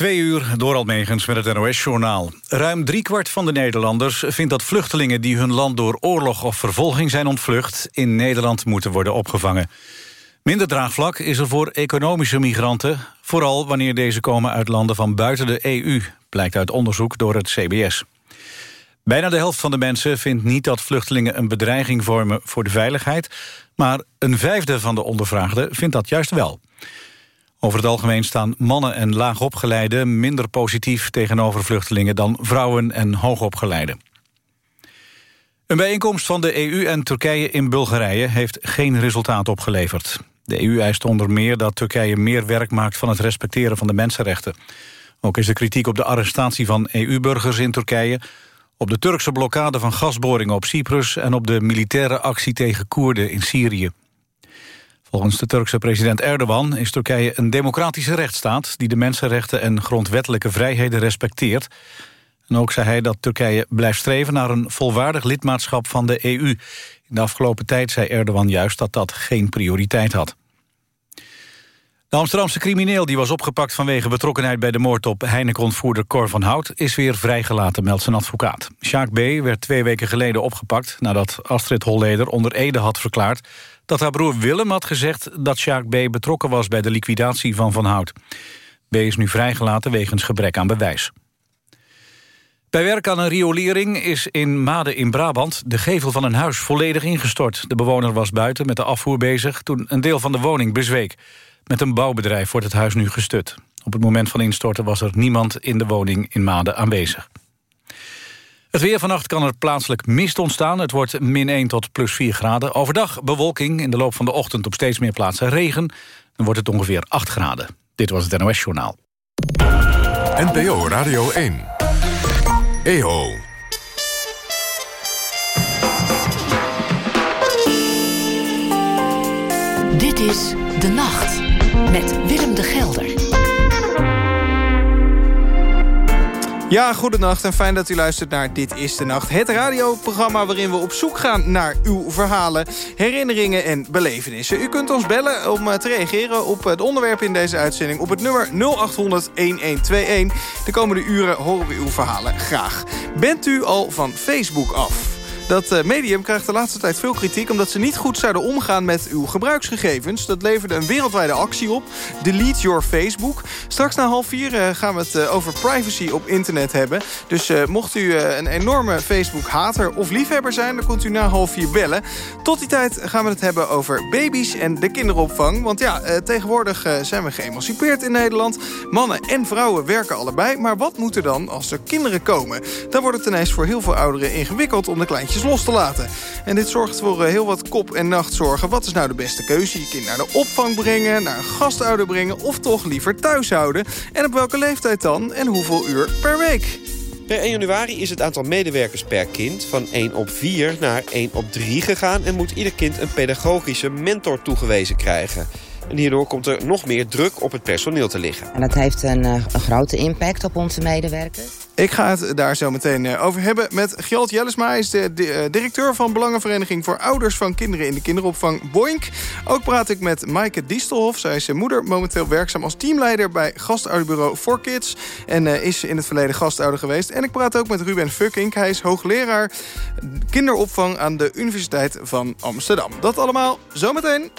Twee uur door Almegens met het NOS-journaal. Ruim driekwart van de Nederlanders vindt dat vluchtelingen... die hun land door oorlog of vervolging zijn ontvlucht... in Nederland moeten worden opgevangen. Minder draagvlak is er voor economische migranten... vooral wanneer deze komen uit landen van buiten de EU... blijkt uit onderzoek door het CBS. Bijna de helft van de mensen vindt niet dat vluchtelingen... een bedreiging vormen voor de veiligheid... maar een vijfde van de ondervraagden vindt dat juist wel... Over het algemeen staan mannen en laagopgeleiden minder positief tegenover vluchtelingen dan vrouwen en hoogopgeleiden. Een bijeenkomst van de EU en Turkije in Bulgarije heeft geen resultaat opgeleverd. De EU eist onder meer dat Turkije meer werk maakt van het respecteren van de mensenrechten. Ook is er kritiek op de arrestatie van EU-burgers in Turkije... op de Turkse blokkade van gasboringen op Cyprus... en op de militaire actie tegen Koerden in Syrië. Volgens de Turkse president Erdogan is Turkije een democratische rechtsstaat... die de mensenrechten en grondwettelijke vrijheden respecteert. En ook zei hij dat Turkije blijft streven naar een volwaardig lidmaatschap van de EU. In de afgelopen tijd zei Erdogan juist dat dat geen prioriteit had. De Amsterdamse crimineel die was opgepakt vanwege betrokkenheid bij de moord op Heineken-ontvoerder Cor van Hout is weer vrijgelaten, meldt zijn advocaat. Sjaak B. werd twee weken geleden opgepakt nadat Astrid Holleder onder Ede had verklaard dat haar broer Willem had gezegd dat Sjaak B. betrokken was bij de liquidatie van Van Hout. B. is nu vrijgelaten wegens gebrek aan bewijs. Bij werk aan een riolering is in Maden in Brabant de gevel van een huis volledig ingestort. De bewoner was buiten met de afvoer bezig toen een deel van de woning bezweek. Met een bouwbedrijf wordt het huis nu gestut. Op het moment van instorten was er niemand in de woning in Maden aanwezig. Het weer vannacht kan er plaatselijk mist ontstaan. Het wordt min 1 tot plus 4 graden. Overdag bewolking, in de loop van de ochtend op steeds meer plaatsen regen. Dan wordt het ongeveer 8 graden. Dit was het NOS Journaal. NPO Radio 1. EO. Dit is De Nacht met Willem de Gelder. Ja, goedenacht en fijn dat u luistert naar Dit is de Nacht. Het radioprogramma waarin we op zoek gaan naar uw verhalen, herinneringen en belevenissen. U kunt ons bellen om eh, te reageren op het onderwerp in deze uitzending... op het nummer 0800-1121. De komende uren horen we uw verhalen graag. Bent u al van Facebook af? Dat uh, medium krijgt de laatste tijd veel kritiek... omdat ze niet goed zouden omgaan met uw gebruiksgegevens. Dat leverde een wereldwijde actie op. Delete your Facebook. Straks na half vier uh, gaan we het uh, over privacy op internet hebben. Dus mocht u een enorme Facebook-hater of liefhebber zijn... dan kunt u na half vier bellen. Tot die tijd gaan we het hebben over baby's en de kinderopvang. Want ja, tegenwoordig zijn we geëmancipeerd in Nederland. Mannen en vrouwen werken allebei. Maar wat moet er dan als er kinderen komen? Dan wordt het ineens voor heel veel ouderen ingewikkeld... om de kleintjes los te laten. En dit zorgt voor eh, heel wat kop- en nachtzorgen. Wat is nou de beste keuze? Je kind naar de opvang brengen, naar een gastouder brengen... of toch liever thuis houden? En op welke leeftijd dan? En hoeveel uur per week? Per 1 januari is het aantal medewerkers per kind van 1 op 4 naar 1 op 3 gegaan... en moet ieder kind een pedagogische mentor toegewezen krijgen. En hierdoor komt er nog meer druk op het personeel te liggen. En dat heeft een, eh, een grote impact op onze medewerkers. Ik ga het daar zo meteen eh, over hebben met Gjalt Jellesma. Hij is de, eh, directeur van Belangenvereniging voor Ouders van Kinderen in de Kinderopvang Boink. Ook praat ik met Maaike Diestelhof. Zij is moeder, momenteel werkzaam als teamleider bij gastouderbureau For Kids. En is in het verleden gastouder geweest. En ik praat ook met Ruben Fucking. Hij is hoogleraar kinderopvang aan de Universiteit van Amsterdam. Dat allemaal zometeen.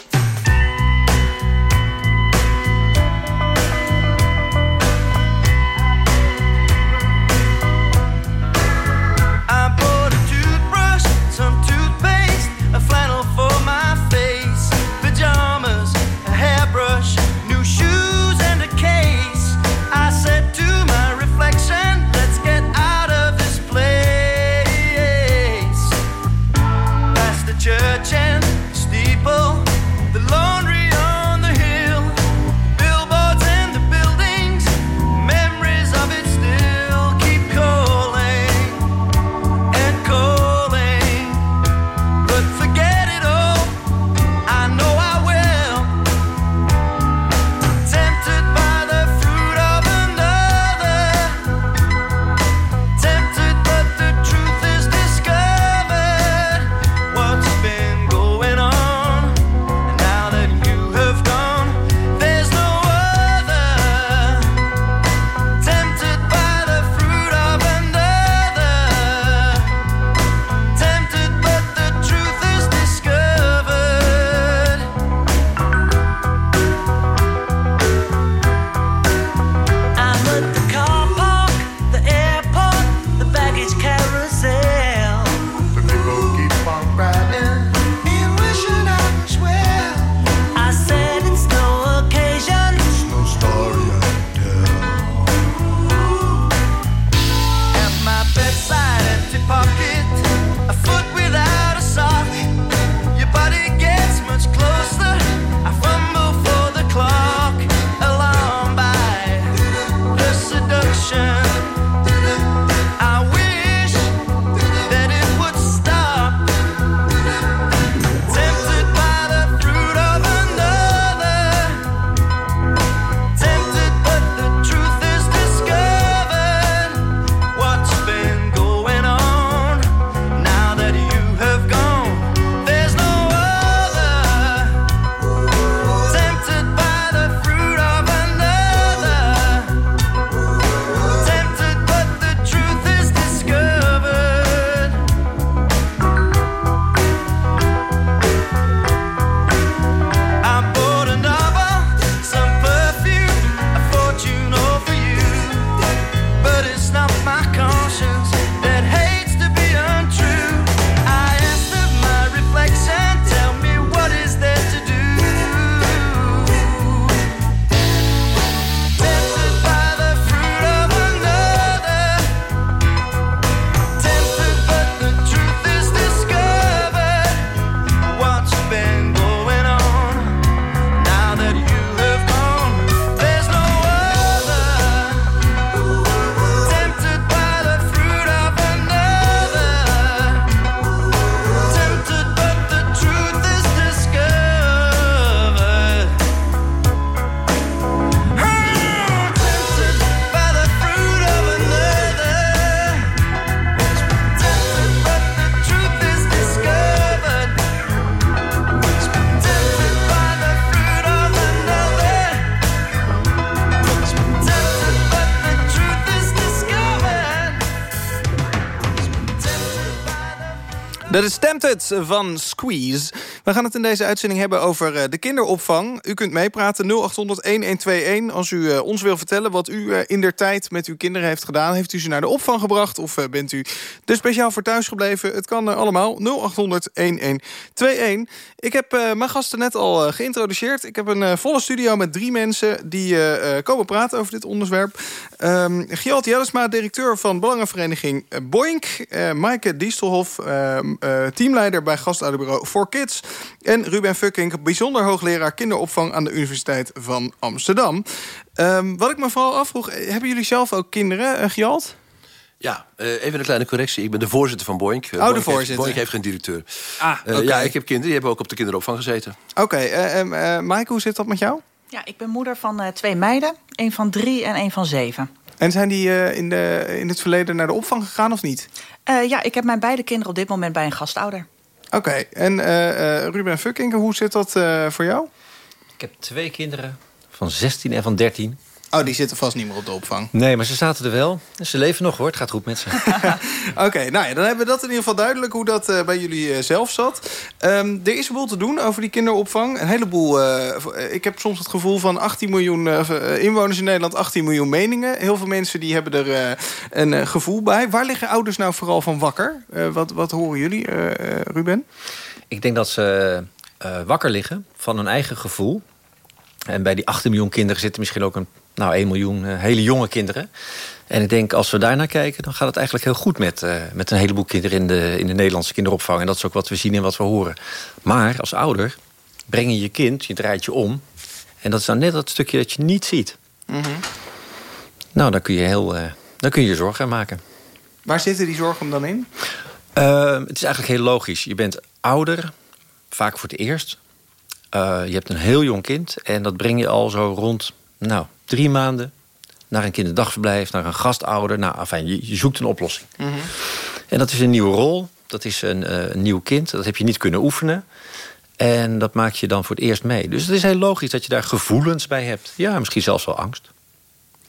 Dat is Tempted van Squeeze. We gaan het in deze uitzending hebben over eh, de kinderopvang. U kunt meepraten 0800-1121 als u eh, ons wil vertellen... wat u eh, in der tijd met uw kinderen heeft gedaan. Heeft u ze naar de opvang gebracht of bent u er speciaal voor thuis gebleven? Het kan allemaal 0800-1121. Ik heb mijn gasten net al geïntroduceerd. Ik heb een volle studio met drie mensen... die komen praten over dit onderwerp. Um, Gjalt Jellesma, directeur van belangenvereniging Boink. Maaike Diestelhof... Ehm, uh, teamleider bij gastouderbureau For Kids. En Ruben Fucking, bijzonder hoogleraar kinderopvang aan de Universiteit van Amsterdam. Um, wat ik me vooral afvroeg, eh, hebben jullie zelf ook kinderen, uh, Gjalt? Ja, uh, even een kleine correctie. Ik ben de voorzitter van Boink. Oh, Boink de voorzitter. Heeft, Boink heeft geen directeur. Ah, okay. Ja, ik heb kinderen, die hebben ook op de kinderopvang gezeten. Oké, okay, uh, Maaike, hoe zit dat met jou? Ja, ik ben moeder van twee meiden. een van drie en een van zeven. En zijn die uh, in, de, in het verleden naar de opvang gegaan of niet? Uh, ja, ik heb mijn beide kinderen op dit moment bij een gastouder. Oké, okay. en uh, Ruben Fucking, hoe zit dat voor jou? Ik heb twee kinderen van 16 en van 13. Oh, die zitten vast niet meer op de opvang. Nee, maar ze zaten er wel. Ze leven nog hoor, het gaat goed met ze. Oké, nou ja, dan hebben we dat in ieder geval duidelijk... hoe dat uh, bij jullie uh, zelf zat. Um, er is een boel te doen over die kinderopvang. Een heleboel... Uh, ik heb soms het gevoel van 18 miljoen inwoners in Nederland... 18 miljoen meningen. Heel veel mensen die hebben er een gevoel bij. Waar liggen ouders nou vooral van wakker? wat, wat horen jullie, Ruben? Ik denk dat ze wakker liggen van hun eigen gevoel... En bij die 18 miljoen kinderen zitten misschien ook een nou, 1 miljoen uh, hele jonge kinderen. En ik denk, als we daar naar kijken... dan gaat het eigenlijk heel goed met, uh, met een heleboel kinderen... In de, in de Nederlandse kinderopvang. En dat is ook wat we zien en wat we horen. Maar als ouder breng je je kind, je draait je om... en dat is nou net dat stukje dat je niet ziet. Mm -hmm. Nou, dan kun je, heel, uh, dan kun je je zorgen maken. Waar zitten die zorgen dan in? het is eigenlijk heel logisch. Je bent ouder, vaak voor het eerst. je hebt een heel jong kind en dat breng je al zo rond... nou, drie maanden naar een kinderdagverblijf, naar een gastouder. Nou, enfin, je, je zoekt een oplossing. Mm -hmm. En dat is een nieuwe rol, dat is een, uh, een, nieuw kind. Dat heb je niet kunnen oefenen. En dat maak je dan voor het eerst mee. Dus het is heel logisch dat je daar gevoelens bij hebt. Ja, misschien zelfs wel angst.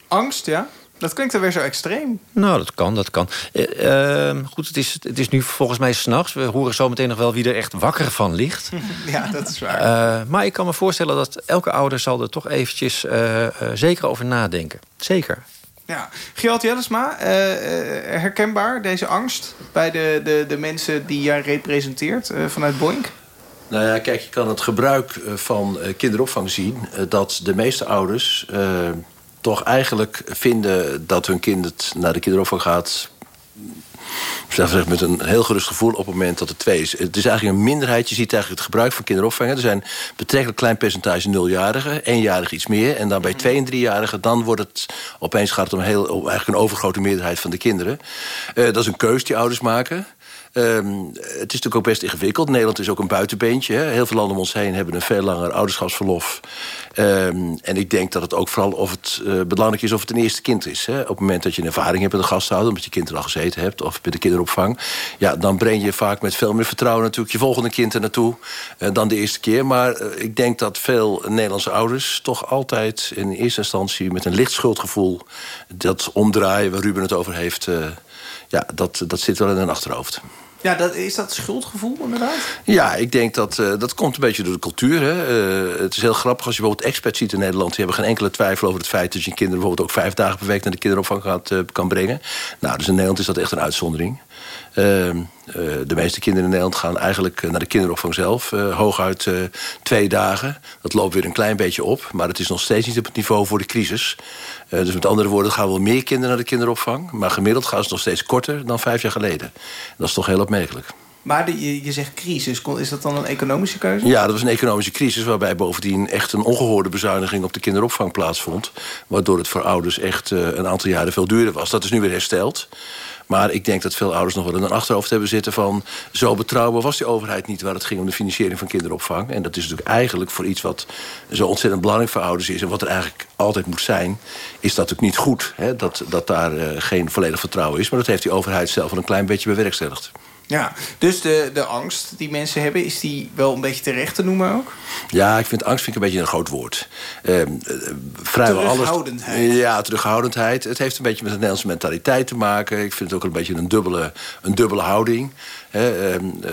Angst, ja? Dat klinkt er weer zo extreem. Nou, dat kan, dat kan. Uh, goed, het is, het is nu volgens mij s'nachts. We horen zo meteen nog wel wie er echt wakker van ligt. ja, dat is waar. Uh, maar ik kan me voorstellen dat elke ouder zal er toch eventjes uh, zeker over nadenken. Zeker. Ja, Gjalt Jellesma, herkenbaar deze angst... bij de, de, de mensen die jij representeert vanuit Boink? Nou ja, kijk, je kan het gebruik van kinderopvang zien... dat de meeste ouders toch eigenlijk vinden dat hun kind naar de kinderopvang gaat zeg met een heel gerust gevoel op het moment dat het twee is. Het is eigenlijk een minderheid. Je ziet eigenlijk het gebruik van kinderopvang. Er zijn betrekkelijk klein percentage nuljarigen. Eenjarigen iets meer. En dan bij twee- en driejarigen... dan wordt het opeens gaat het om, heel, eigenlijk een overgrote meerderheid van de kinderen. Uh, dat is een keus die ouders maken. Um, het is natuurlijk ook best ingewikkeld. Nederland is ook een buitenbeentje. Hè. Heel veel landen om ons heen hebben een veel langer ouderschapsverlof. Um, en ik denk dat het ook vooral of het uh, belangrijk is of het een eerste kind is. Hè. Op het moment dat je een ervaring hebt met een gasthouder... omdat je kind er al gezeten hebt, of bij de kinderopvang... ja, dan breng je vaak met veel meer vertrouwen natuurlijk... je volgende kind er naartoe uh, dan de eerste keer. Maar uh, ik denk dat veel Nederlandse ouders toch altijd... in eerste instantie met een licht schuldgevoel... dat omdraaien waar Ruben het over heeft... ja, dat, dat zit wel in hun achterhoofd. Ja, dat, is dat schuldgevoel inderdaad? Ja, ik denk dat uh, dat komt een beetje door de cultuur. Hè. Uh, het is heel grappig als je bijvoorbeeld experts ziet in Nederland... die hebben geen enkele twijfel over het feit dat je kinderen... bijvoorbeeld ook vijf dagen per week naar de kinderopvang gaat, uh, kan brengen. Nou, dus in Nederland is dat echt een uitzondering. Ehm, de meeste kinderen in Nederland gaan eigenlijk naar de kinderopvang zelf. hooguit twee dagen. Dat loopt weer een klein beetje op. Maar het is nog steeds niet op het niveau voor de crisis. dus met andere woorden gaan wel meer kinderen naar de kinderopvang. Maar gemiddeld gaan ze nog steeds korter dan vijf jaar geleden. Dat is toch heel opmerkelijk. Maar je, je zegt crisis, is dat dan een economische keuze? Ja, dat was een economische crisis... waarbij bovendien echt een ongehoorde bezuiniging op de kinderopvang plaatsvond. Waardoor het voor ouders echt een aantal jaren veel duurder was. Dat is nu weer hersteld. Maar ik denk dat veel ouders nog wel in hun achterhoofd hebben zitten van... zo betrouwbaar was die overheid niet waar het ging om de financiering van kinderopvang. En dat is natuurlijk eigenlijk voor iets wat zo ontzettend belangrijk voor ouders is... en wat er eigenlijk altijd moet zijn, is dat natuurlijk niet goed. Hè? Dat, dat daar uh, geen volledig vertrouwen is. Maar dat heeft die overheid zelf wel een klein beetje bewerkstelligd. Ja, dus de, de angst die mensen hebben, is die wel een beetje terecht te noemen ook? Ja, ik vind angst vind ik een beetje een groot woord. Uh, vrijwel terughoudendheid. Alles, ja, terughoudendheid. Het heeft een beetje met de Nederlandse mentaliteit te maken. Ik vind het ook een beetje een dubbele, een dubbele houding. Ehm, eh,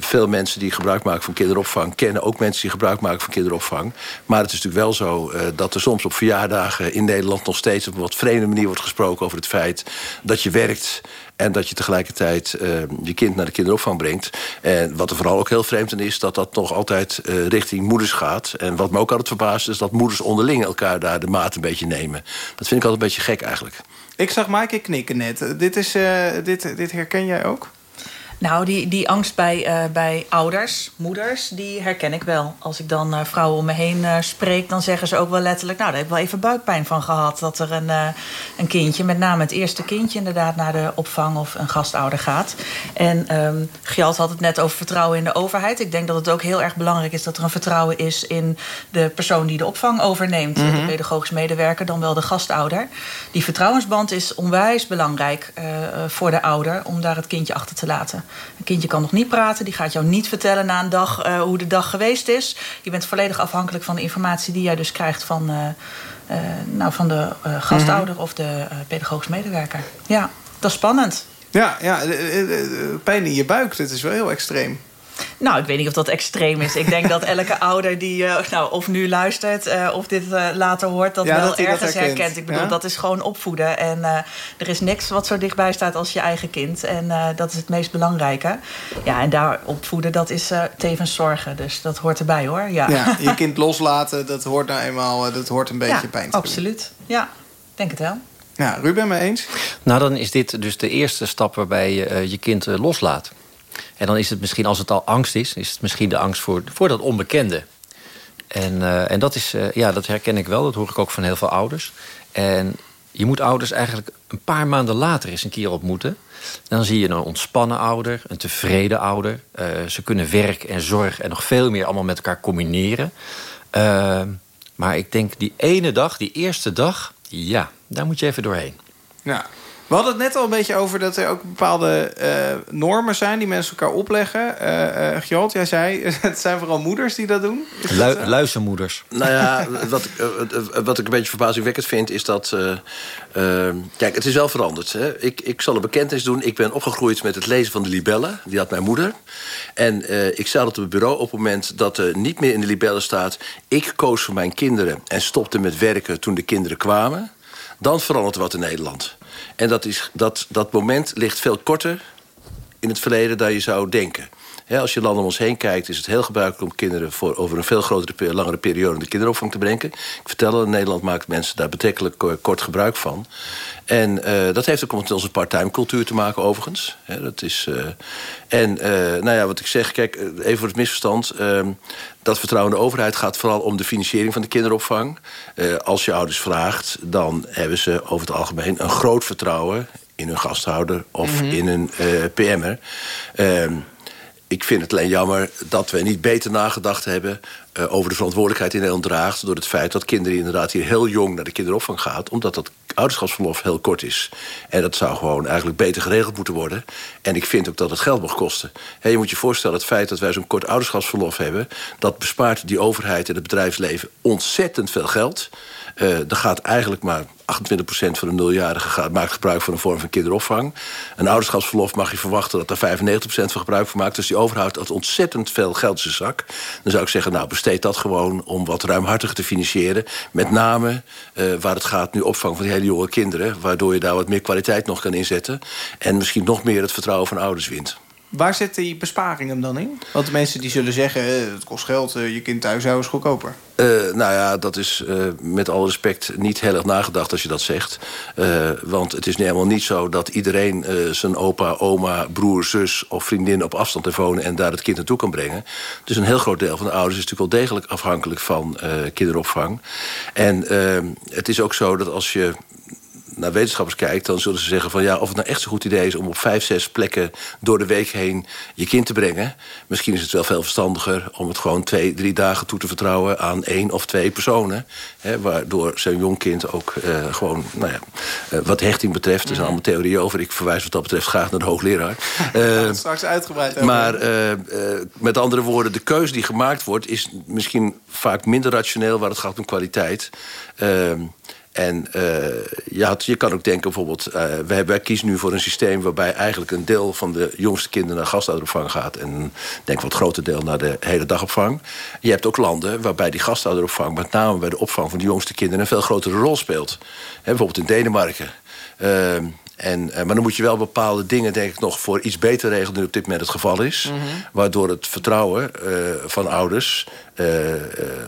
veel mensen die gebruik maken van kinderopvang... kennen ook mensen die gebruik maken van kinderopvang. Maar het is natuurlijk wel zo eh, dat er soms op verjaardagen in Nederland... nog steeds op een wat vreemde manier wordt gesproken over het feit... dat je werkt en dat je tegelijkertijd uh, je kind naar de kinderopvang brengt. En wat er vooral ook heel vreemd in is... dat dat nog altijd uh, richting moeders gaat. En wat me ook altijd verbaast is dat moeders onderling... elkaar daar de maat een beetje nemen. Dat vind ik altijd een beetje gek eigenlijk. Ik zag Maaike knikken net. Dit, is, uh, dit, dit herken jij ook? Nou, die, die angst bij, uh, bij ouders, moeders, die herken ik wel. Als ik dan uh, vrouwen om me heen uh, spreek, dan zeggen ze ook wel letterlijk... nou, daar heb ik wel even buikpijn van gehad. Dat er een, een kindje, met name het eerste kindje... inderdaad naar de opvang of een gastouder gaat. En um, Gjalt had het net over vertrouwen in de overheid. Ik denk dat het ook heel erg belangrijk is dat er een vertrouwen is... in de persoon die de opvang overneemt. Mm -hmm. De pedagogisch medewerker, dan wel de gastouder. Die vertrouwensband is onwijs belangrijk voor de ouder... om daar het kindje achter te laten. Een kindje kan nog niet praten. Die gaat jou niet vertellen na een dag uh, hoe de dag geweest is. Je bent volledig afhankelijk van de informatie die jij dus krijgt van, uh, uh, nou, van de gastouder -hmm. of de pedagogisch medewerker. Ja, dat is spannend. Ja, ja pijn in je buik, dit is wel heel extreem. Nou, ik weet niet of dat extreem is. Ik denk dat elke ouder die uh, nou, of nu luistert uh, of dit uh, later hoort, dat ja, wel dat ergens dat herkent. herkent. Ik bedoel, Ja? dat is gewoon opvoeden. En er is niks wat zo dichtbij staat als je eigen kind. En dat is het meest belangrijke. Ja, en daar opvoeden, dat is tevens zorgen. Dus dat hoort erbij hoor. Ja, Ja, je kind loslaten, dat hoort nou eenmaal, dat hoort een beetje Ja, pijn te doen. absoluut. Ja, denk het wel. Ja, Ruben, mee eens? Nou, dan is dit dus de eerste stap waarbij je eh, je kind eh, loslaat. En dan is het misschien, als het al angst is... is het misschien de angst voor, voor dat onbekende. En, eh, en dat, is, eh, ja, dat herken ik wel, dat hoor ik ook van heel veel ouders. En je moet ouders eigenlijk een paar maanden later eens een keer ontmoeten. Dan zie je een ontspannen ouder, een tevreden ouder. Eh, ze kunnen werk en zorg en nog veel meer allemaal met elkaar combineren. Maar ik denk die ene dag, die eerste dag... ja, daar moet je even doorheen. Ja. We hadden het net al een beetje over dat er ook bepaalde eh, normen zijn die mensen elkaar opleggen. Eh eh, Gjolt, jij zei, het zijn vooral moeders die dat doen. Dat Lu luistermoeders. Nou ja, wat, ik, wat ik een beetje verbazingwekkend vind... is dat... kijk, het is wel veranderd. Hè. Ik, ik zal een bekentenis doen. Ik ben opgegroeid met het lezen van de libellen. Die had mijn moeder. En eh, ik zat op het bureau op het moment dat er niet meer in de libellen staat... ik koos voor mijn kinderen en stopte met werken toen de kinderen kwamen... dan verandert er wat in Nederland. En dat, is, dat, dat moment ligt veel korter in het verleden dan je zou denken. Als je land om ons heen kijkt, is het heel gebruikelijk om kinderen voor over een veel grotere, langere periode in de kinderopvang te brengen. Ik vertel in Nederland maakt mensen daar betrekkelijk eh, kort gebruik van. En eh, dat heeft ook met onze part-time cultuur te maken, overigens. Dat is, eh, en nou ja, wat ik zeg, kijk, even voor het misverstand. eh, dat vertrouwen in de overheid gaat vooral om de financiering van de kinderopvang. Als je ouders vraagt, dan hebben ze over het algemeen een groot vertrouwen in hun gasthouder of in een PM'er. Ik vind het alleen jammer dat we niet beter nagedacht hebben... eh, over de verantwoordelijkheid die Nederland draagt... door het feit dat kinderen inderdaad hier heel jong naar de kinderopvang gaat... omdat dat ouderschapsverlof heel kort is. En dat zou gewoon eigenlijk beter geregeld moeten worden. En ik vind ook dat het geld mag kosten. Je moet je voorstellen, het feit dat wij zo'n kort ouderschapsverlof hebben... dat bespaart die overheid en het bedrijfsleven ontzettend veel geld... Eh er gaat eigenlijk maar 28% van de nuljarige gaat, maakt gebruik van een vorm van kinderopvang. Een ouderschapsverlof mag je verwachten dat daar 95% van gebruik van maakt. Dus die overheid had ontzettend veel geld in zijn zak. Dan zou ik zeggen, nou besteed dat gewoon om wat ruimhartiger te financieren. Met name eh, waar het gaat nu opvang van die hele jonge kinderen. Waardoor je daar wat meer kwaliteit nog kan inzetten. En misschien nog meer het vertrouwen van ouders wint. Waar zit die besparing hem dan in? Want de mensen die zullen zeggen, eh, het kost geld, eh, je kind thuis houden is goedkoper. Eh, nou ja, dat is met alle respect niet heel erg nagedacht als je dat zegt. Want het is nu helemaal niet zo dat iedereen zijn opa, oma, broer, zus of vriendin op afstand heeft wonen en daar het kind naartoe kan brengen. Dus een heel groot deel van de ouders is natuurlijk wel degelijk afhankelijk van kinderopvang. En het is ook zo dat als je naar wetenschappers kijkt... dan zullen ze zeggen van ja, of het nou echt zo'n goed idee is... om op vijf, zes plekken door de week heen je kind te brengen. Misschien is het wel veel verstandiger om het gewoon twee, drie dagen toe te vertrouwen... aan één of twee personen. Hè, waardoor zo'n jong kind ook eh, gewoon, nou ja... eh, wat hechting betreft, er zijn allemaal theorieën over. Ik verwijs wat dat betreft graag naar de hoogleraar. Eh, Straks uitgebreid over. maar met andere woorden, de keuze die gemaakt wordt... is misschien vaak minder rationeel waar het gaat om kwaliteit. Ehm, En uh, je, had, je kan ook denken bijvoorbeeld... Uh, wij, wij kiezen nu voor een systeem waarbij eigenlijk een deel van de jongste kinderen... naar gastouderopvang gaat en denk wat groter deel naar de hele dagopvang. Je hebt ook landen waarbij die gastouderopvang... met name bij de opvang van de jongste kinderen... een veel grotere rol speelt. Bijvoorbeeld in Denemarken. Uh, en, eh, maar dan moet je wel bepaalde dingen, denk ik, nog voor iets beter regelen dan op dit moment het geval is. Mhm. Waardoor het vertrouwen uh, van ouders. Uh,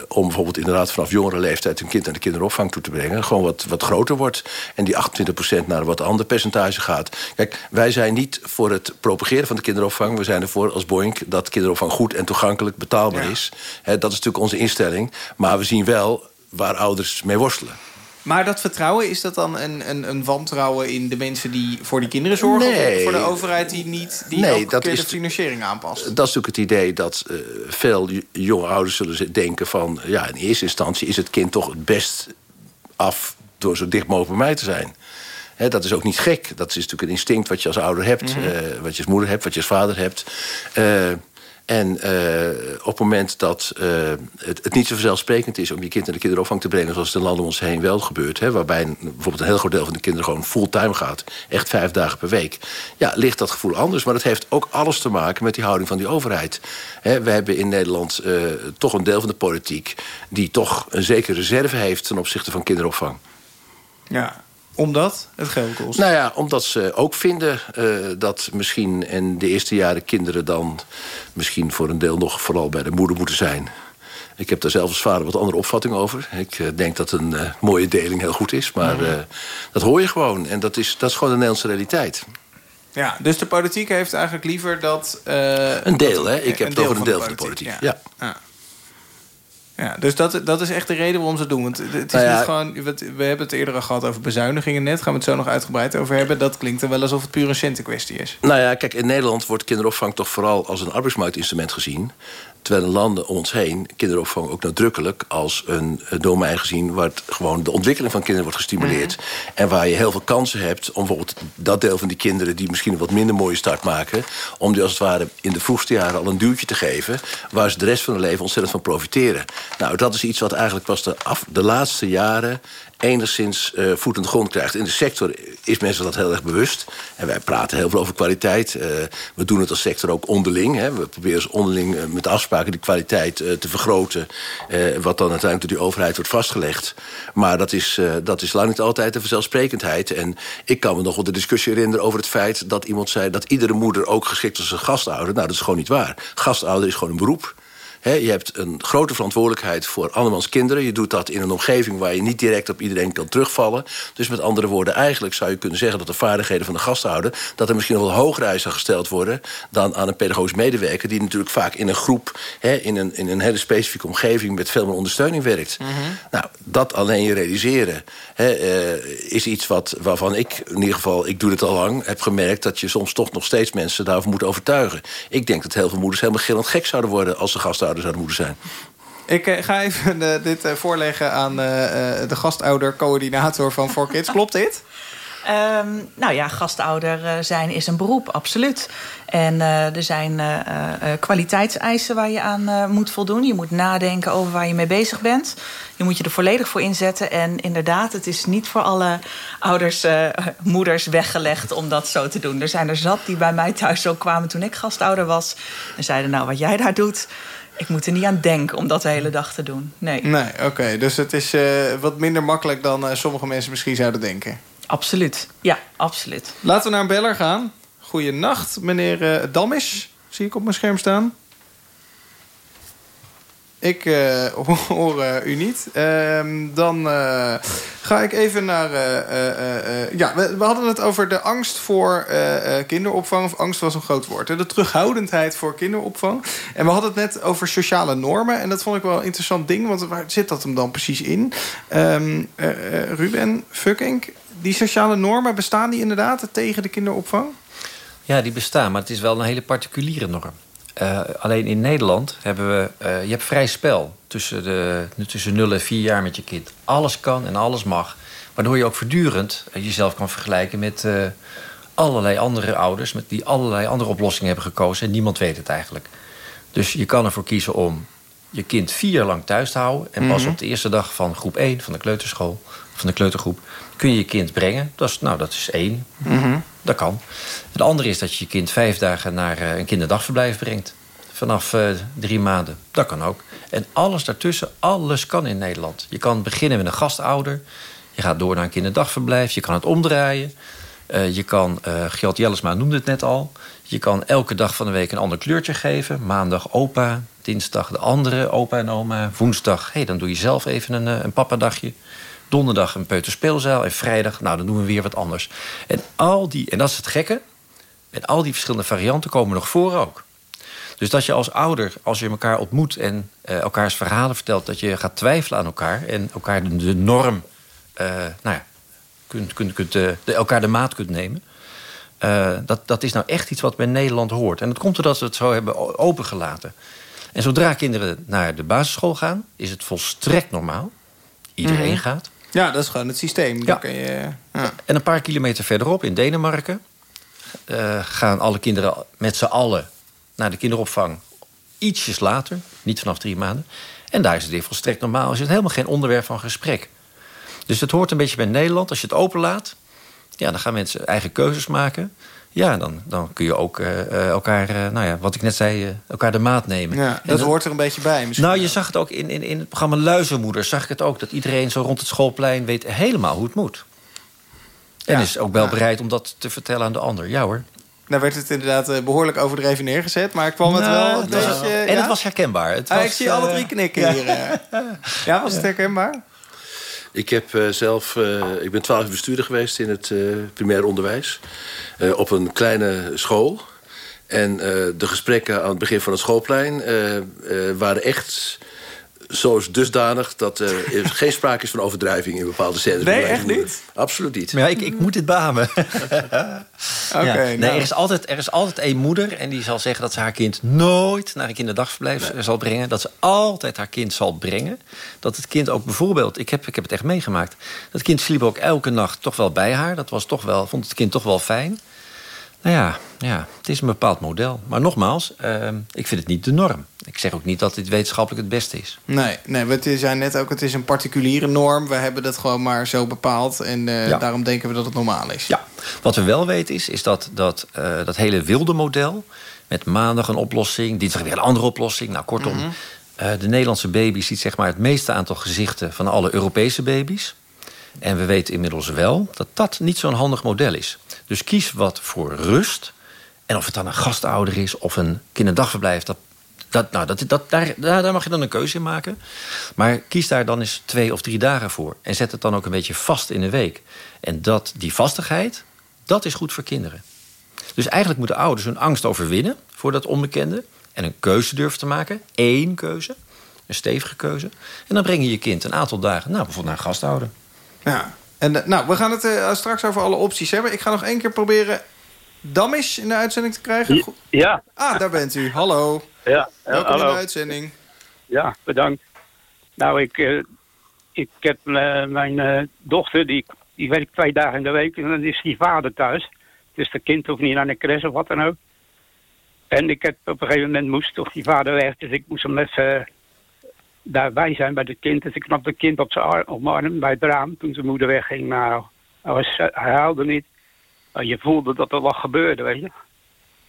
om bijvoorbeeld inderdaad vanaf jongere leeftijd hun kind naar de kinderopvang toe te brengen. gewoon wat, wat groter wordt. En die 28% naar een wat ander percentage gaat. Kijk, wij zijn niet voor het propageren van de kinderopvang. We zijn ervoor als Boink dat kinderopvang goed en toegankelijk betaalbaar Ja. is. Dat is natuurlijk onze instelling. Maar we zien wel waar ouders mee worstelen. Maar dat vertrouwen, is dat dan een, een, een wantrouwen in de mensen die voor die kinderen zorgen? Nee. Of voor de overheid die niet die Nee, dat is- de financiering aanpast? Dat is natuurlijk het idee dat eh, veel jonge ouders zullen denken van... ja, in eerste instantie is het kind toch het best af... door zo dicht mogelijk bij mij te zijn. Hè, dat is ook niet gek. Dat is natuurlijk een instinct wat je als ouder hebt. Mhm. eh, wat je als moeder hebt, wat je als vader hebt. Eh, en eh, op het moment dat eh, het, het niet zo vanzelfsprekend is... om je kind naar de kinderopvang te brengen... zoals het in landen om ons heen wel gebeurt... Hè, waarbij bijvoorbeeld een heel groot deel van de kinderen... gewoon fulltime gaat, echt vijf dagen per week... ja, ligt dat gevoel anders. Maar dat heeft ook alles te maken met die houding van die overheid. Hè, we hebben in Nederland eh, toch een deel van de politiek... die toch een zekere reserve heeft ten opzichte van kinderopvang. Ja, omdat het geld kost. Nou ja, omdat ze ook vinden eh, dat misschien in de eerste jaren kinderen dan misschien voor een deel nog vooral bij de moeder moeten zijn. Ik heb daar zelf als vader wat andere opvatting over. Ik eh, denk dat een eh, mooie deling heel goed is, maar Mhm. dat hoor je gewoon. En dat is, dat is gewoon de Nederlandse realiteit. Ja, dus de politiek heeft eigenlijk liever dat... Een deel, dat- hè? Ik heb het over een deel van de politiek, politiek. Ja. Ja. Ja, dus dat, dat is echt de reden waarom ze het doen. Want het is Nou ja- niet gewoon... We hebben het eerder al gehad over bezuinigingen net. Gaan we het zo nog uitgebreid over hebben. Dat klinkt dan wel alsof het puur een centenkwestie is. Nou ja, kijk, in Nederland wordt kinderopvang toch vooral als een arbeidsmarktinstrument gezien. Terwijl in landen om ons heen kinderopvang ook nadrukkelijk als een domein gezien... waar het gewoon de ontwikkeling van kinderen wordt gestimuleerd. En waar je heel veel kansen hebt om bijvoorbeeld dat deel van die kinderen... die misschien een wat minder mooie start maken... om die als het ware in de vroegste jaren al een duwtje te geven... waar ze de rest van hun leven ontzettend van profiteren. Nou, dat is iets wat eigenlijk pas de, af, de laatste jaren enigszins eh voet aan de grond krijgt. In de sector is mensen dat heel erg bewust. En wij praten heel veel over kwaliteit. Eh, we doen het als sector ook onderling. Hè. We proberen als onderling eh, met afspraken die kwaliteit te vergroten. wat dan uiteindelijk door die overheid wordt vastgelegd. Maar dat is, dat is lang niet altijd een vanzelfsprekendheid. En ik kan me nog wel de discussie herinneren over het feit... dat iemand zei dat iedere moeder ook geschikt is als een gastouder. Nou, dat is gewoon niet waar. Gastouder is gewoon een beroep. Je hebt een grote verantwoordelijkheid voor andermans kinderen. Je doet dat in een omgeving waar je niet direct op iedereen kan terugvallen. Dus met andere woorden, eigenlijk zou je kunnen zeggen... dat de vaardigheden van de gasthouder... dat er misschien nog wel hogere eisen gesteld worden... dan aan een pedagogisch medewerker... die natuurlijk vaak in een groep, in, een, in een hele specifieke omgeving... met veel meer ondersteuning werkt. Nou, dat alleen je realiseren... Eh, is iets wat, waarvan ik, in ieder geval, ik doe het al lang... heb gemerkt dat je soms toch nog steeds mensen daarover moet overtuigen. Ik denk dat heel veel moeders helemaal gillend gek zouden worden... als ze gasthouder zouden moeten zijn. Ik eh, ga even eh, dit eh, voorleggen aan eh, eh, de gastouder-coördinator van 4Kids. Klopt dit? Ehm, nou ja, gastouder zijn is een beroep, absoluut. En eh, er zijn eh, eh, kwaliteitseisen waar je aan eh, moet voldoen. Je moet nadenken over waar je mee bezig bent. Je moet je er volledig voor inzetten. En inderdaad, het is niet voor alle ouders, eh, moeders weggelegd om dat zo te doen. Er zijn er zat die bij mij thuis ook kwamen toen ik gastouder was. En zeiden, nou, wat jij daar doet... Ik moet er niet aan denken om dat de hele dag te doen. Nee, Nee, oké. Dus het is eh, wat minder makkelijk dan eh, sommige mensen misschien zouden denken. absoluut. Ja, absoluut. Laten we naar een beller gaan. Goedenacht, meneer Damis. Zie ik op mijn scherm staan. Ik eh, hoor eh, u niet. Ehm, dan eh, ga ik even naar... ja, we, hadden het over de angst voor kinderopvang. Of angst was een groot woord. Hè? De terughoudendheid voor kinderopvang. En we hadden het net over sociale normen. En dat vond ik wel een interessant ding. Want waar zit dat hem dan precies in? Ehm, eh, eh, Ruben Fucking, die sociale normen, bestaan die inderdaad tegen de kinderopvang? Ja, die bestaan, maar het is wel een hele particuliere norm. Eh, alleen in Nederland hebben we... eh, je hebt vrij spel tussen, de, tussen 0 en 4 jaar met je kind. Alles kan en alles mag. Waardoor je ook voortdurend eh, jezelf kan vergelijken met allerlei andere ouders... Met die allerlei andere oplossingen hebben gekozen. En niemand weet het eigenlijk. Dus je kan ervoor kiezen om je kind vier jaar lang thuis te houden... en pas Mhm. op de eerste dag van groep 1 van de kleuterschool van de kleutergroep, kun je je kind brengen. Dat is, nou, dat is één. Mhm. Dat kan. Het andere is dat je je kind vijf dagen naar eh, een kinderdagverblijf brengt. Vanaf eh, drie maanden. Dat kan ook. En alles daartussen, alles kan in Nederland. Je kan beginnen met een gastouder. Je gaat door naar een kinderdagverblijf. Je kan het omdraaien. Eh, je kan, uh, Jellesma noemde het net al... je kan elke dag van de week een ander kleurtje geven. Maandag opa, dinsdag de andere opa en oma. Woensdag, hey, dan doe je zelf even een, een papadagje. Donderdag een peuterspeelzaal. En vrijdag, nou, dan doen we weer wat anders. En, al die, en dat is het gekke. En al die verschillende varianten komen nog voor ook. Dus dat je als ouder, als je elkaar ontmoet... en uh, elkaars verhalen vertelt, dat je gaat twijfelen aan elkaar... en elkaar de, de norm, uh, nou ja, kunt, kunt, kunt, uh, de, elkaar de maat kunt nemen... dat, dat is nou echt iets wat bij Nederland hoort. En dat komt doordat we het zo hebben opengelaten. En zodra kinderen naar de basisschool gaan, is het volstrekt normaal. Iedereen mm -hmm. gaat. Ja, dat is gewoon het systeem. Ja. Je, ja. En een paar kilometer verderop, in Denemarken... Uh, gaan alle kinderen met z'n allen naar de kinderopvang. Ietsjes later, niet vanaf drie maanden. En daar is het weer volstrekt normaal. Is het helemaal geen onderwerp van gesprek. Dus het hoort een beetje bij Nederland. Als je het openlaat, ja, dan gaan mensen eigen keuzes maken. Ja, dan, dan kun je ook uh, elkaar, uh, nou ja, wat ik net zei, elkaar de maat nemen. Ja, dat, dat hoort er een beetje bij misschien. Nou, je zag het ook in, in, in het programma Luizenmoeder. Zag ik het ook, dat iedereen zo rond het schoolplein weet helemaal hoe het moet. En ja, is ook wel ja. bereid om dat te vertellen aan de ander. Ja hoor. Daar werd het inderdaad behoorlijk overdreven neergezet. Maar ik kwam het nou, wel een beetje... En het was herkenbaar. Het ah, was, ik zie alle drie knikken hier. ja, was het herkenbaar? Ik heb uh, zelf, uh, ik ben twaalf bestuurder geweest in het uh, primair onderwijs. op een kleine school. En de gesprekken aan het begin van het schoolplein waren echt zo dusdanig dat er geen sprake is van overdrijving in bepaalde scènes. Nee, echt niet? Absoluut niet. Maar ja, ik, ik moet dit beamen. Oké. Okay, ja. nee, er, is altijd, er is altijd één moeder en die zal zeggen dat ze haar kind nooit naar een kinderdagverblijf nee. zal brengen. Dat ze altijd haar kind zal brengen. Dat het kind ook bijvoorbeeld, ik heb, ik heb het echt meegemaakt. Dat kind sliep ook elke nacht toch wel bij haar. Dat was toch wel, vond het kind toch wel fijn. Nou ja, ja, het is een bepaald model. Maar nogmaals, uh, ik vind het niet de norm. Ik zeg ook niet dat dit wetenschappelijk het beste is. Nee, nee we zijn net ook, het is een particuliere norm. We hebben dat gewoon maar zo bepaald. En uh, ja. daarom denken we dat het normaal is. Ja, wat we wel weten is, is dat dat, uh, dat hele wilde model... met maandag een oplossing, dinsdag weer een andere oplossing. Nou, kortom, mm -hmm. uh, de Nederlandse baby ziet zeg maar het meeste aantal gezichten... van alle Europese baby's. En we weten inmiddels wel dat dat niet zo'n handig model is. Dus kies wat voor rust. En of het dan een gastouder is of een kinderdagverblijf... Dat, dat, nou, dat, dat, daar, daar mag je dan een keuze in maken. Maar kies daar dan eens twee of drie dagen voor. En zet het dan ook een beetje vast in de week. En dat, die vastigheid, dat is goed voor kinderen. Dus eigenlijk moeten ouders hun angst overwinnen... voor dat onbekende. En een keuze durven te maken. Eén keuze. Een stevige keuze. En dan breng je je kind een aantal dagen... nou, bijvoorbeeld naar een gastouder. Ja, en nou, we gaan het uh, straks over alle opties hebben. Ik ga nog één keer proberen Damis in de uitzending te krijgen. Ja. Ah, daar bent u. Hallo. Ja, Welkom hallo. in de uitzending. Ja, bedankt. Nou, ik, uh, ik heb uh, mijn dochter, die, die werkt twee dagen in de week... en dan is die vader thuis. Dus de kind hoeft niet naar de crash of wat dan ook. En ik heb op een gegeven moment moest toch die vader weg... dus ik moest hem even daarbij zijn bij het kind. Dus ik knapte het kind op zijn arm, op mijn arm bij het raam toen zijn moeder wegging. Nou, hij, was, hij huilde niet. Je voelde dat er wat gebeurde, weet je.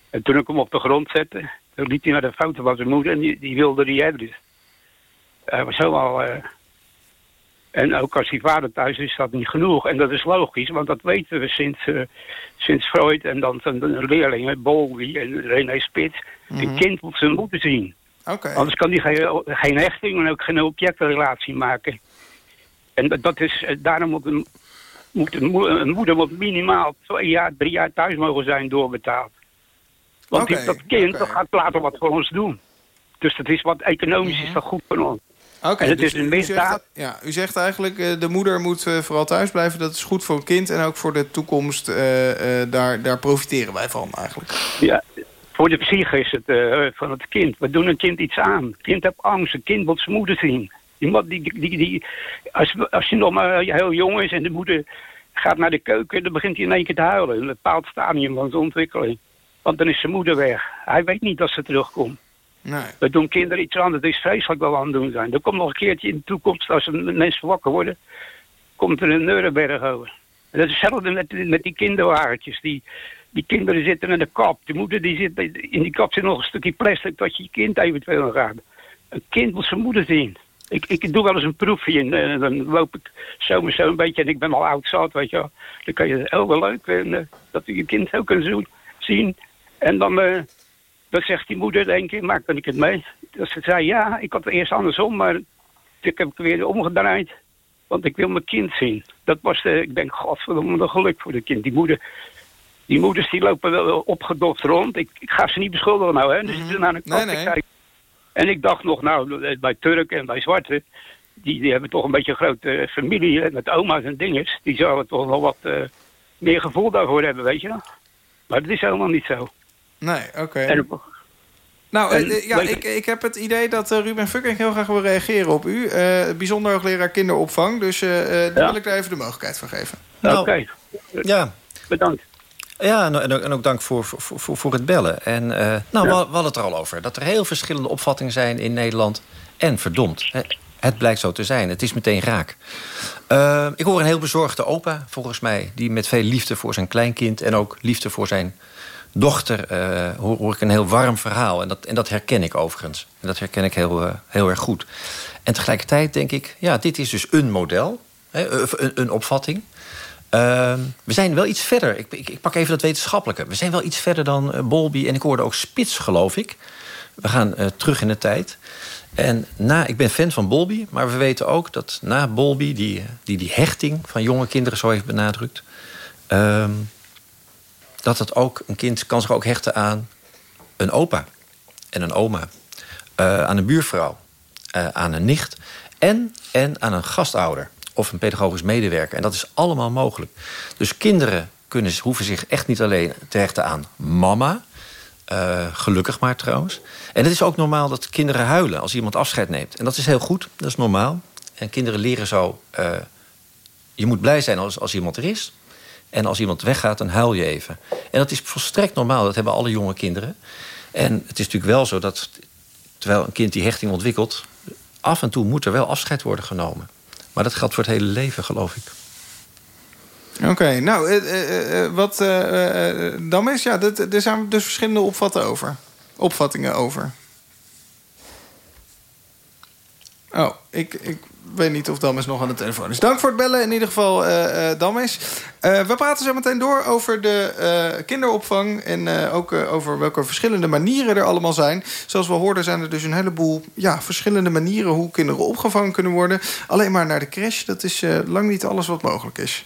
En toen ik hem op de grond zette, toen liep hij naar de foto van zijn moeder en die, die wilde die hebben. Dus hij was helemaal... Uh... En ook als die vader thuis is, is dat niet genoeg. En dat is logisch, want dat weten we sinds, uh, sinds Freud en dan zijn leerlingen, Bowlby en René Spits. Mm -hmm. Een kind moet zijn moeder zien. Okay. Anders kan die geen, geen hechting en ook geen objectrelatie maken. En dat, is, daarom moet een, moet een, een moeder moet minimaal twee jaar, drie jaar thuis mogen zijn doorbetaald. Want okay. dat kind okay. dat gaat later wat voor ons doen. Dus dat is wat economisch mm -hmm. is dat goed voor ons. Oké, okay, dus u, zegt, ja, u zegt eigenlijk uh, de moeder moet uh, vooral thuis blijven. Dat is goed voor een kind en ook voor de toekomst. Uh, daar, daar profiteren wij van eigenlijk. Ja, voor de psyche is het uh, van het kind. We doen een kind iets aan. Het kind heeft angst. Een kind wil zijn moeder zien. Die, die, die, die, als, als je nog maar heel jong is en de moeder gaat naar de keuken... dan begint hij in één keer te huilen. Een bepaald stadium van zijn ontwikkeling. Want dan is zijn moeder weg. Hij weet niet dat ze terugkomt. Nee. We doen kinderen iets aan. Dat is vreselijk wat we aan het doen zijn. Er komt nog een keertje in de toekomst... als mensen wakker worden... komt er een Neurenberg over. En dat is hetzelfde met, met die kinderwagentjes. Die, die kinderen zitten in de kap. De moeder die zit, in die kap zit nog een stukje plastic dat je je kind eventueel gaat. Een kind moet zijn moeder zien. Ik, ik doe wel eens een proefje en uh, dan loop ik zo zo een beetje en ik ben al oud zat, weet je wel. Dan kan je het heel wel leuk vinden uh, dat je je kind ook kan zien. En dan, uh, zegt die moeder, denk ik, maak dan ik het mee. Dus ze zei, ja, ik had het eerst andersom, maar ik heb het weer omgedraaid. Want ik wil mijn kind zien. Dat was, de, ik denk, godverdomme, een geluk voor de kind. Die moeder, die moeders die lopen wel opgedoft rond. Ik, ik ga ze niet beschuldigen nou, hè. Dus mm -hmm. naar een kant nee, nee. En ik dacht nog, nou, bij Turk en bij Zwarte... die, die hebben toch een beetje een grote familie met oma's en dinges. Die zouden toch wel wat uh, meer gevoel daarvoor hebben, weet je nog. Maar dat is helemaal niet zo. Nee, oké. Okay. Nou, uh, ja, ik, ik heb het idee dat uh, Ruben Fucking heel graag wil reageren op u. Uh, bijzonder hoogleraar kinderopvang. Dus daar ja. wil ik daar even de mogelijkheid voor geven. Nou, Oké. Okay. Ja. Bedankt. Ja, en ook, en ook dank voor, voor, voor, voor het bellen. En nou, ja. we, we hadden het er al over. Dat er heel verschillende opvattingen zijn in Nederland. En verdomd, het blijkt zo te zijn. Het is meteen raak. Uh, ik hoor een heel bezorgde opa, volgens mij... die met veel liefde voor zijn kleinkind... en ook liefde voor zijn dochter uh, hoor, hoor, ik een heel warm verhaal. En dat, en dat herken ik overigens. En dat herken ik heel, uh, heel erg goed. En tegelijkertijd denk ik, ja, dit is dus een model. Hè, een, een opvatting. Uh, we zijn wel iets verder. Ik, ik, pak even dat wetenschappelijke. We zijn wel iets verder dan uh, Bolby. En ik hoorde ook Spits, geloof ik. We gaan terug in de tijd. En na, ik ben fan van Bolby, maar we weten ook dat na Bolby... die die, die hechting van jonge kinderen zo heeft benadrukt... Ehm, dat het ook, een kind kan zich ook hechten aan een opa en een oma. Uh, aan een buurvrouw, aan een nicht en, en aan een gastouder of een pedagogisch medewerker. En dat is allemaal mogelijk. Dus kinderen hoeven zich echt niet alleen te hechten aan mama. Uh, gelukkig maar trouwens. En het is ook normaal dat kinderen huilen als iemand afscheid neemt. En dat is heel goed, dat is normaal. En kinderen leren zo... je moet blij zijn als, als iemand er is. En als iemand weggaat, dan huil je even. En dat is volstrekt normaal, dat hebben alle jonge kinderen. En het is natuurlijk wel zo dat terwijl een kind die hechting ontwikkelt... af en toe moet er wel afscheid worden genomen. Maar dat geldt voor het hele leven, geloof ik. Oké, nou, uh, uh, wat dan is, ja, er zijn dus verschillende opvatten over. opvattingen over. Oh, ik, ik weet niet of Dames nog aan de telefoon is. Dank voor het bellen in ieder geval, uh, Dames. Uh, we praten zo meteen door over de kinderopvang... en ook over welke verschillende manieren er allemaal zijn. Zoals we hoorden zijn er dus een heleboel ja, verschillende manieren... hoe kinderen opgevangen kunnen worden. Alleen maar naar de crash, dat is lang niet alles wat mogelijk is.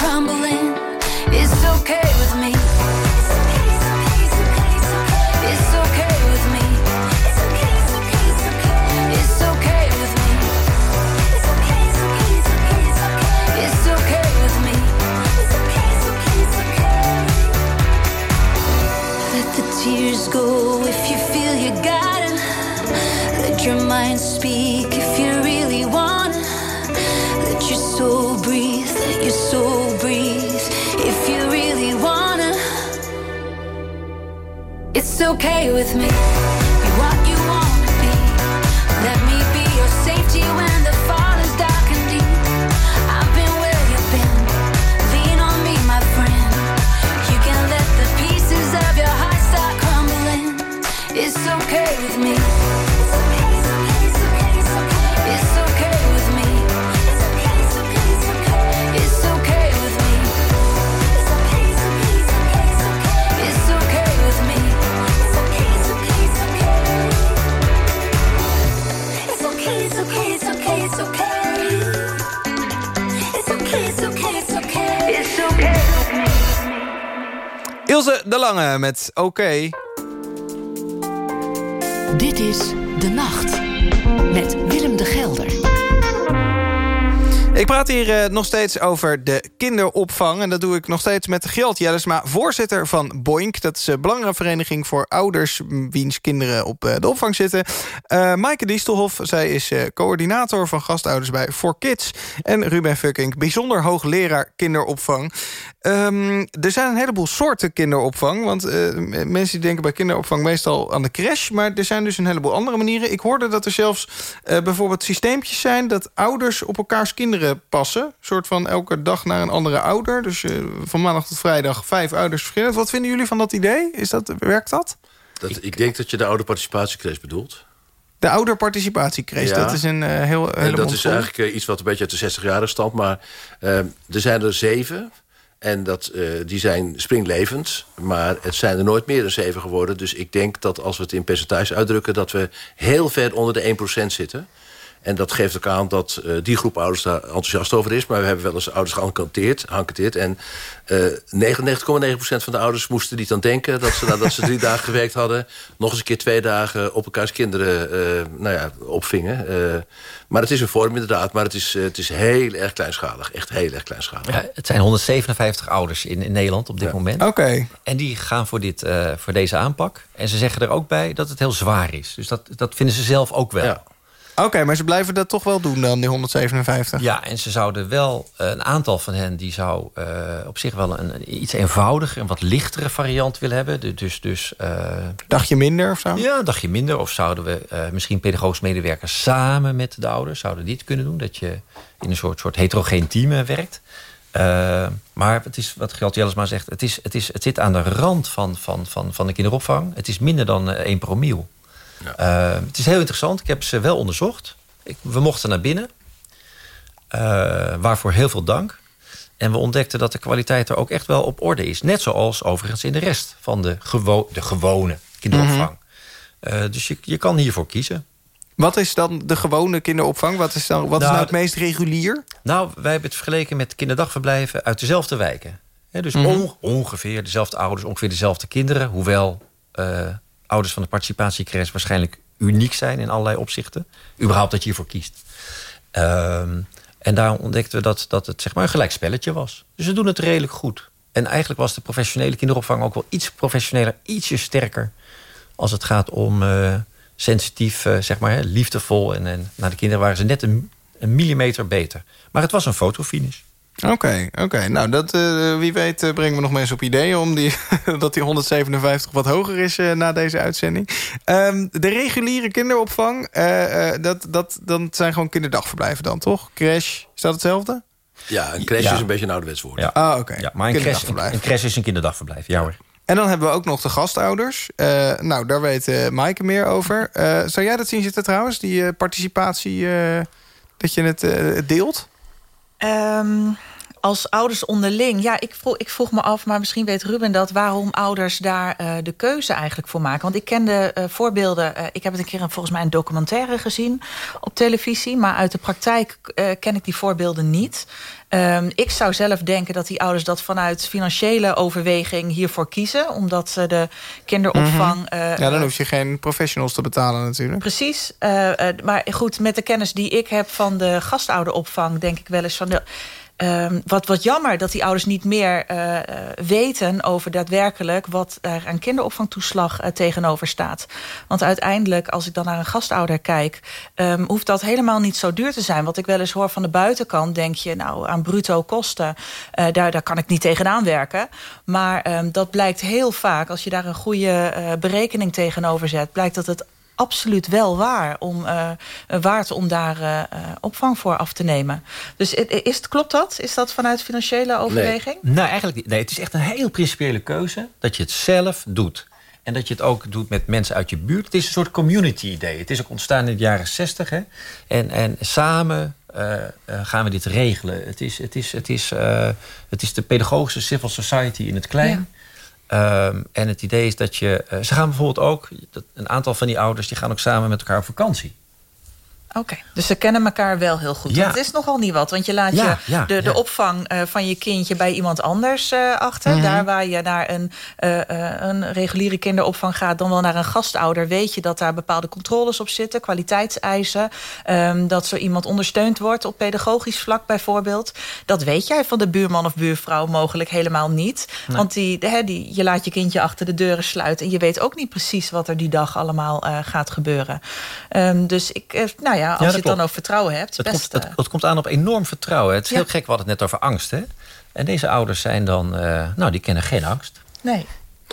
okay with me. De Lange met Oké. Dit is De Nacht Ik praat hier eh, nog steeds over de kinderopvang. En dat doe ik nog steeds met Gjalt Jellesma, voorzitter van Boink. Dat is een belangenvereniging voor ouders... wiens kinderen op eh, de opvang zitten. Eh Maaike Diestelhof, zij is coördinator van gastouders bij For Kids. En Ruben Fucking, bijzonder hoogleraar kinderopvang. Ehm, er zijn een heleboel soorten kinderopvang. Want mensen denken bij kinderopvang meestal aan de crash. Maar er zijn dus een heleboel andere manieren. Ik hoorde dat er zelfs bijvoorbeeld systeempjes zijn... dat ouders op elkaars kinderen passen. Een soort van elke dag naar een andere ouder. Dus eh, van maandag tot vrijdag vijf ouders verschillend. Wat vinden jullie van dat idee? Is dat, werkt dat? Dat, ik denk dat je de oude participatiecrash bedoelt. De ouderparticipatiecrash, Ja. dat is een eh, heel En dat is eigenlijk eh, iets wat een beetje uit de 60 jaren stamt. Maar eh, er zijn er zeven. En dat, eh, die zijn springlevend. Maar het zijn er nooit meer dan zeven geworden. Dus ik denk dat als we het in percentage uitdrukken... dat we heel ver onder de 1% zitten. En dat geeft ook aan dat eh, die groep ouders daar enthousiast over is. Maar we hebben wel eens ouders geënquêteerd. en eh 99,9% van de ouders moesten niet aan denken... dat ze nadat ze drie dagen gewerkt hadden... nog eens een keer twee dagen op elkaars kinderen eh, nou ja, opvingen. Eh, maar het is een vorm inderdaad. Maar het is, eh, het is heel erg kleinschalig. Echt heel erg kleinschalig. Ja, het zijn 157 ouders in, in Nederland op dit moment. Oké. En die gaan voor, dit, eh, voor deze aanpak. En ze zeggen er ook bij dat het heel zwaar is. Dus dat, dat vinden ze zelf ook wel. Ja. Oké, maar ze blijven dat toch wel doen dan, die 157? Ja, en ze zouden wel, eh, een aantal van hen... die zou eh, op zich wel een, een iets eenvoudiger... en wat lichtere variant willen hebben. Du- Dus, dus eh, Dagje minder of zo? ja, een dagje minder. Of zouden we eh, misschien pedagogisch medewerkers... samen met de ouders, zouden die het kunnen doen? Dat je in een soort, soort heterogeen team werkt. Maar het is wat Gert Jellesma zegt... Het, is, het, is, het zit aan de rand van, van, van, van de kinderopvang. Het is minder dan eh, 1 promiel. Eh, het is heel interessant. Ik heb ze wel onderzocht. Ik, we mochten naar binnen. Eh, waarvoor heel veel dank. En we ontdekten dat de kwaliteit er ook echt wel op orde is. Net zoals overigens in de rest van de, gewo de gewone kinderopvang. Eh, dus je, je kan hiervoor kiezen. Wat is dan de gewone kinderopvang? Wat is, dan, wat is Nou, nou het meest regulier? Nou, wij hebben het vergeleken met kinderdagverblijven uit dezelfde wijken. Dus Mhm. on- ongeveer dezelfde ouders, ongeveer dezelfde kinderen. Hoewel ouders van de participatiecrash waarschijnlijk uniek zijn in allerlei opzichten. Überhaupt dat je hiervoor kiest. Ehm, en daar ontdekten we dat, dat het zeg maar een gelijk spelletje was. Dus we doen het redelijk goed. En eigenlijk was de professionele kinderopvang ook wel iets professioneler, ietsje sterker. Als het gaat om eh, sensitief, eh, zeg maar, hè, liefdevol. En, en naar de kinderen waren ze net een, een millimeter beter. Maar het was een fotofinish. Oké, oké. Nou, dat, eh, wie weet eh, brengen we nog mensen op ideeën... Om die, dat die 157 wat hoger is eh, na deze uitzending. Ehm, de reguliere kinderopvang, eh, eh, dat, dat, dan zijn gewoon kinderdagverblijven dan, toch? Crash, is dat hetzelfde? Ja, een crash Ja. is een beetje een ouderwets woord. Ja. Ah, oké. Ja, maar een crash, een, Kinderdagverblijf. een crash is een kinderdagverblijf. Ja hoor. En dan hebben we ook nog de gastouders. Eh, nou, daar weet Maaike meer over. Eh, zou jij dat zien zitten trouwens, die participatie... eh, dat je het deelt? Um, als ouders onderling... Ja, ik vroeg, ik vroeg me af, maar misschien weet Ruben dat... waarom ouders daar uh, de keuze eigenlijk voor maken. Want ik ken de uh, voorbeelden... Uh, ik heb het een keer volgens mij een documentaire gezien op televisie... maar uit de praktijk ken ik die voorbeelden niet. Um, ik zou zelf denken dat die ouders dat vanuit financiële overweging hiervoor kiezen. Omdat ze de kinderopvang... Mm -hmm. ja, dan hoef je geen professionals te betalen natuurlijk. Precies. maar goed, met de kennis die ik heb van de gastouderopvang... denk ik wel eens van... De, Um, wat, wat jammer dat die ouders niet meer uh, weten over daadwerkelijk... wat er aan kinderopvangtoeslag uh, tegenover staat. Want uiteindelijk, als ik dan naar een gastouder kijk... Um, hoeft dat helemaal niet zo duur te zijn. Wat ik wel eens hoor van de buitenkant, denk je... nou, aan bruto kosten, daar, daar kan ik niet tegenaan werken. Maar um, dat blijkt heel vaak, als je daar een goede berekening tegenover zet... blijkt dat het absoluut wel waar om, uh, waard om daar uh, opvang voor af te nemen. Dus is, klopt dat? Is dat vanuit financiële overweging? Nee, nou, eigenlijk niet. Nee, het is echt een heel principiële keuze dat je het zelf doet. En dat je het ook doet met mensen uit je buurt. Het is een soort community-idee. Het is ook ontstaan in de jaren zestig. En, en samen uh, gaan we dit regelen. Het is, het, is, het, is, het is de pedagogische civil society in het klein. Ja. Um, en het idee is dat je... Uh, ze gaan bijvoorbeeld ook... Dat een aantal van die ouders die gaan ook samen met elkaar op vakantie. Oké, okay. dus ze kennen elkaar wel heel goed. Ja. Het is nogal niet wat, want je laat ja, je ja, de, de opvang uh, van je kindje bij iemand anders uh, achter. Mm -hmm. Daar waar je naar een, uh, een reguliere kinderopvang gaat, dan wel naar een gastouder, weet je dat daar bepaalde controles op zitten, kwaliteitseisen. Um, dat zo iemand ondersteund wordt op pedagogisch vlak bijvoorbeeld. Dat weet jij van de buurman of buurvrouw mogelijk helemaal niet. Nee. Want die, he, die, je laat je kindje achter de deuren sluiten en je weet ook niet precies wat er die dag allemaal gaat gebeuren. Um, dus ik, nou ja ja, als ja, je het dan over vertrouwen hebt. Het, best, komt, het, het, komt aan op enorm vertrouwen. Het is ja. heel gek, we hadden het net over angst. Hè? En deze ouders zijn dan, uh, nou, die kennen geen angst. Nee.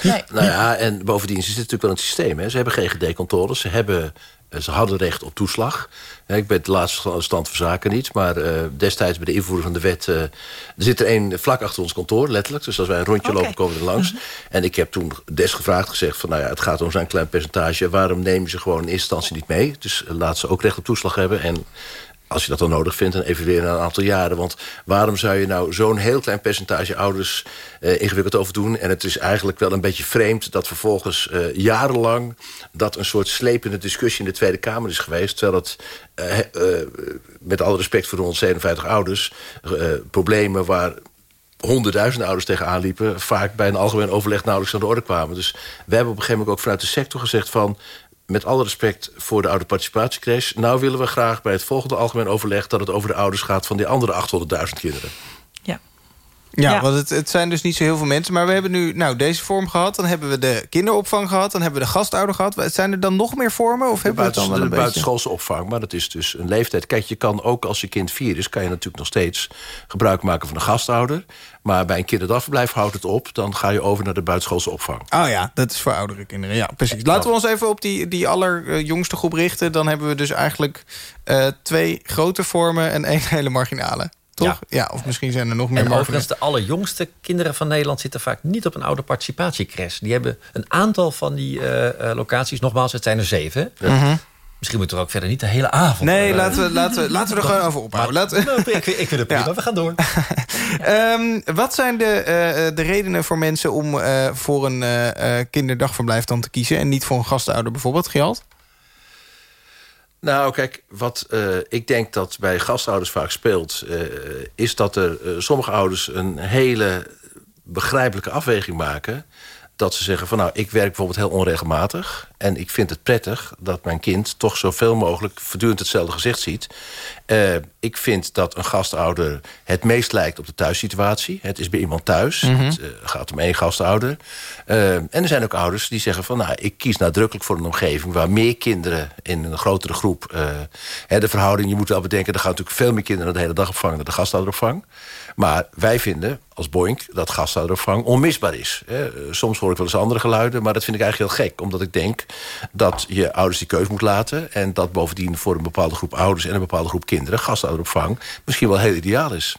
nee. Nou ja, en bovendien is het natuurlijk wel een systeem. Hè. Ze hebben GGD-controles, ze hebben ze hadden recht op toeslag. Ik ben de laatste stand van zaken niet. Maar uh, destijds bij de invoering van de wet... Uh, er zit er één vlak achter ons kantoor, letterlijk. Dus als wij een rondje okay. lopen, komen we er langs. Mm -hmm. En ik heb toen desgevraagd gezegd... van nou ja, het gaat om zo'n klein percentage. Waarom nemen ze gewoon in eerste instantie niet mee? Dus laat ze ook recht op toeslag hebben. En als je dat dan nodig vindt, dan evalueren na een aantal jaren. Want waarom zou je nou zo'n heel klein percentage ouders uh, ingewikkeld over doen? En het is eigenlijk wel een beetje vreemd dat vervolgens uh, jarenlang... dat een soort slepende discussie in de Tweede Kamer is geweest... terwijl het, uh, met alle respect voor de 157 ouders... problemen waar honderdduizenden ouders tegenaan liepen... vaak bij een algemeen overleg nauwelijks aan de orde kwamen. Dus we hebben op een gegeven moment ook vanuit de sector gezegd van met alle respect voor de oude participatiecrash... nou willen we graag bij het volgende algemeen overleg... dat het over de ouders gaat van die andere 800.000 kinderen. Ja. Want het, het, zijn dus niet zo heel veel mensen. Maar we hebben nu nou, deze vorm gehad. Dan hebben we de kinderopvang gehad. Dan hebben we de gastouder gehad. Zijn er dan nog meer vormen? Of hebben de, we het dan wel de buitenschoolse opvang. Maar dat is dus een leeftijd. Kijk, je kan ook als je kind vier is... kan je natuurlijk nog steeds gebruik maken van een gastouder. Maar bij een kinderdagverblijf houdt het op. Dan ga je over naar de buitenschoolse opvang. Oh ja, dat is voor oudere kinderen. Ja, precies. Laten we ons even op die, die allerjongste groep richten. Dan hebben we dus eigenlijk uh, twee grote vormen en één hele marginale. Toch? Ja. ja, of misschien zijn er nog meer. En overigens, de allerjongste kinderen van Nederland... zitten vaak niet op een oude participatiecres. Die hebben een aantal van die uh, uh, locaties. Nogmaals, het zijn er zeven. Uh -huh. Misschien moeten we ook verder niet de hele avond... Nee, uh, laten, we, laten, we, laten we er gewoon over ophouden. Maar, laten... nou, ik, ik vind het prima, ja. we gaan door. um, wat zijn de, uh, de redenen voor mensen om uh, voor een kinderdagverblijf dan te kiezen... en niet voor een gastouder bijvoorbeeld, Gjald? Nou, kijk, wat uh, ik denk dat bij gastouders vaak speelt... Uh, is dat er uh, sommige ouders een hele begrijpelijke afweging maken... dat ze zeggen van nou, ik werk bijvoorbeeld heel onregelmatig... en ik vind het prettig dat mijn kind toch zoveel mogelijk... voortdurend hetzelfde gezicht ziet. ik vind dat een gastouder het meest lijkt op de thuissituatie. Het is bij iemand thuis. Mm -hmm. Het gaat om één gastouder. en er zijn ook ouders die zeggen van... nou, ik kies nadrukkelijk voor een omgeving... waar meer kinderen in een grotere groep... Hè, de verhouding, je moet wel bedenken... er gaan natuurlijk veel meer kinderen de hele dag opvangen... dan de gastouderopvang. Maar wij vinden als Boink dat gastouderopvang onmisbaar is. Soms hoor ik wel eens andere geluiden, maar dat vind ik eigenlijk heel gek. Omdat ik denk dat je ouders die keus moet laten... en dat bovendien voor een bepaalde groep ouders en een bepaalde groep kinderen... gastouderopvang misschien wel heel ideaal is.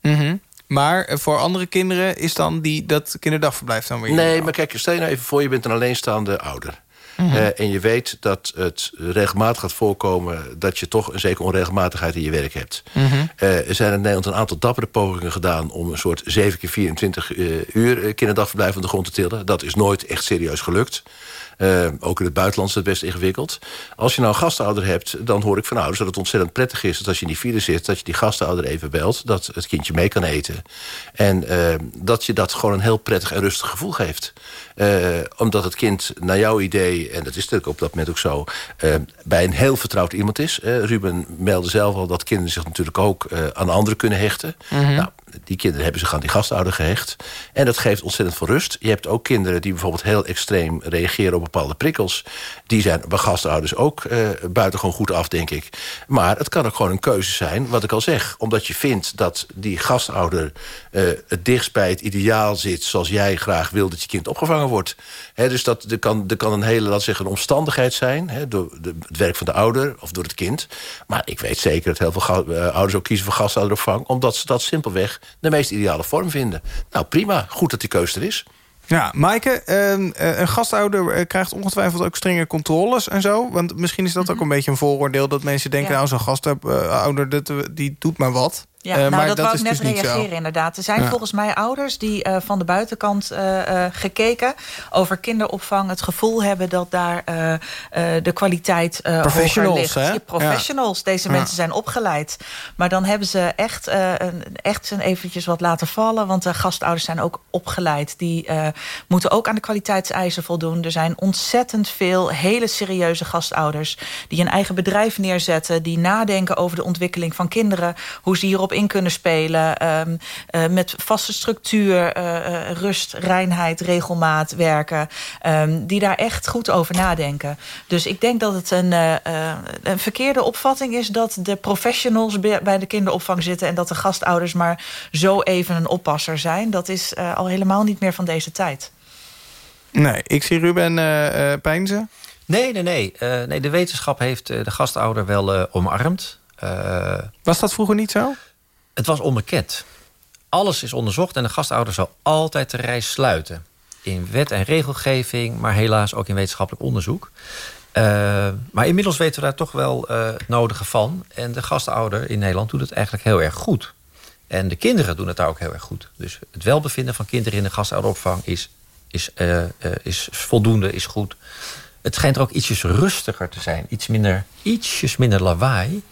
Mm -hmm. Maar voor andere kinderen is dan die, dat kinderdagverblijf dan weer... Nee, maar kijk, stel je nou even voor... je bent een alleenstaande ouder. Mhm. Eh, en je weet dat het regelmatig gaat voorkomen... dat je toch een zekere onregelmatigheid in je werk hebt. Mhm. Eh, er zijn in Nederland een aantal dappere pogingen gedaan... om een soort 7 keer 24 uur kinderdagverblijf van de grond te tillen. Dat is nooit echt serieus gelukt. Uh, ook in het buitenland is het best ingewikkeld. Als je nou een gastouder hebt, dan hoor ik van ouders... dat het ontzettend prettig is dat als je in die file zit... dat je die gastouder even belt, dat het kindje mee kan eten. En uh, dat je dat gewoon een heel prettig en rustig gevoel geeft. Uh, omdat het kind naar jouw idee, en dat is natuurlijk op dat moment ook zo... bij een heel vertrouwd iemand is. Ruben meldde zelf al dat kinderen zich natuurlijk ook aan anderen kunnen hechten. Mm -hmm. nou, die kinderen hebben zich aan die gastouder gehecht. En dat geeft ontzettend veel rust. Je hebt ook kinderen die bijvoorbeeld heel extreem reageren op bepaalde prikkels. Die zijn bij gastouders ook uh, buitengewoon goed af, denk ik. Maar het kan ook gewoon een keuze zijn, wat ik al zeg. Omdat je vindt dat die gastouder het dichtst bij het ideaal zit... zoals jij graag wil dat je kind opgevangen wordt. He, dus dat er kan, er kan een hele, laat zeggen, een omstandigheid zijn... He, door de, het werk van de ouder of door het kind. Maar ik weet zeker dat heel veel uh, ouders ook kiezen voor gastouderopvang... omdat ze dat simpelweg de meest ideale vorm vinden. Nou, prima. Goed dat die keuze er is. Ja, Maaike, uh, een gastouder uh, krijgt ongetwijfeld ook strenge controles en zo. Want misschien is dat mm -hmm. ook een beetje een vooroordeel... dat mensen denken, ja. nou, zo'n gastouder, dat, die doet maar wat. Ja, uh, nou, maar dat, dat wou ik net dus reageren inderdaad. Er zijn Ja. volgens mij ouders die uh, van de buitenkant uh, gekeken... over kinderopvang het gevoel hebben dat daar de kwaliteit Professionals, hoger ligt. hè? Ja, professionals. Deze Ja. mensen zijn opgeleid. Maar dan hebben ze echt, een, echt een eventjes wat laten vallen. Want de gastouders zijn ook opgeleid. Die moeten ook aan de kwaliteitseisen voldoen. Er zijn ontzettend veel hele serieuze gastouders... die een eigen bedrijf neerzetten. Die nadenken over de ontwikkeling van kinderen. Hoe ze hierop in kunnen spelen. um, uh, met vaste structuur, uh, uh, rust, reinheid, regelmaat werken. Um, die daar echt goed over nadenken. Dus ik denk dat het een, een verkeerde opvatting is... dat de professionals bij de kinderopvang zitten... en dat de gastouders maar zo even een oppasser zijn. Dat is al helemaal niet meer van deze tijd. Nee, ik zie Ruben uh, pijnzen. Nee, nee, nee. Uh, nee. De wetenschap heeft de gastouder wel uh, omarmd. Uh, Was dat vroeger niet zo? Het was onbekend. Alles is onderzocht en de gastouder zal altijd de reis sluiten. In wet en regelgeving, maar helaas ook in wetenschappelijk onderzoek. Uh, maar inmiddels weten we daar toch wel het nodige van. En de gastouder in Nederland doet het eigenlijk heel erg goed. En de kinderen doen het daar ook heel erg goed. Dus het welbevinden van kinderen in de gastouderopvang is, is, uh, is voldoende, is goed. Het schijnt er ook ietsjes rustiger te zijn. Iets minder, ietsjes minder lawaai.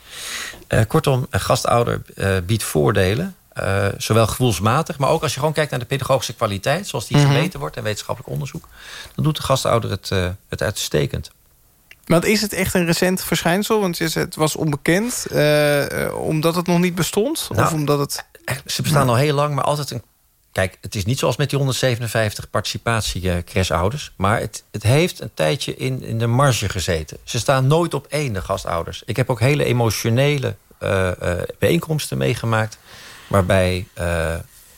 Uh, kortom, een gastouder uh, biedt voordelen. Uh, zowel gevoelsmatig, maar ook als je gewoon kijkt naar de pedagogische kwaliteit... zoals die Mhm. gemeten wordt in wetenschappelijk onderzoek... dan doet de gastouder het, het uitstekend. Want is het echt een recent verschijnsel? Want het was onbekend, omdat het nog niet bestond? Nou, of omdat het... Ze bestaan al heel lang, maar altijd een Kijk, het is niet zoals met die 157 participatie-crashouders... maar het, het heeft een tijdje in, in de marge gezeten. Ze staan nooit op één, de gastouders. Ik heb ook hele emotionele bijeenkomsten meegemaakt... waarbij uh,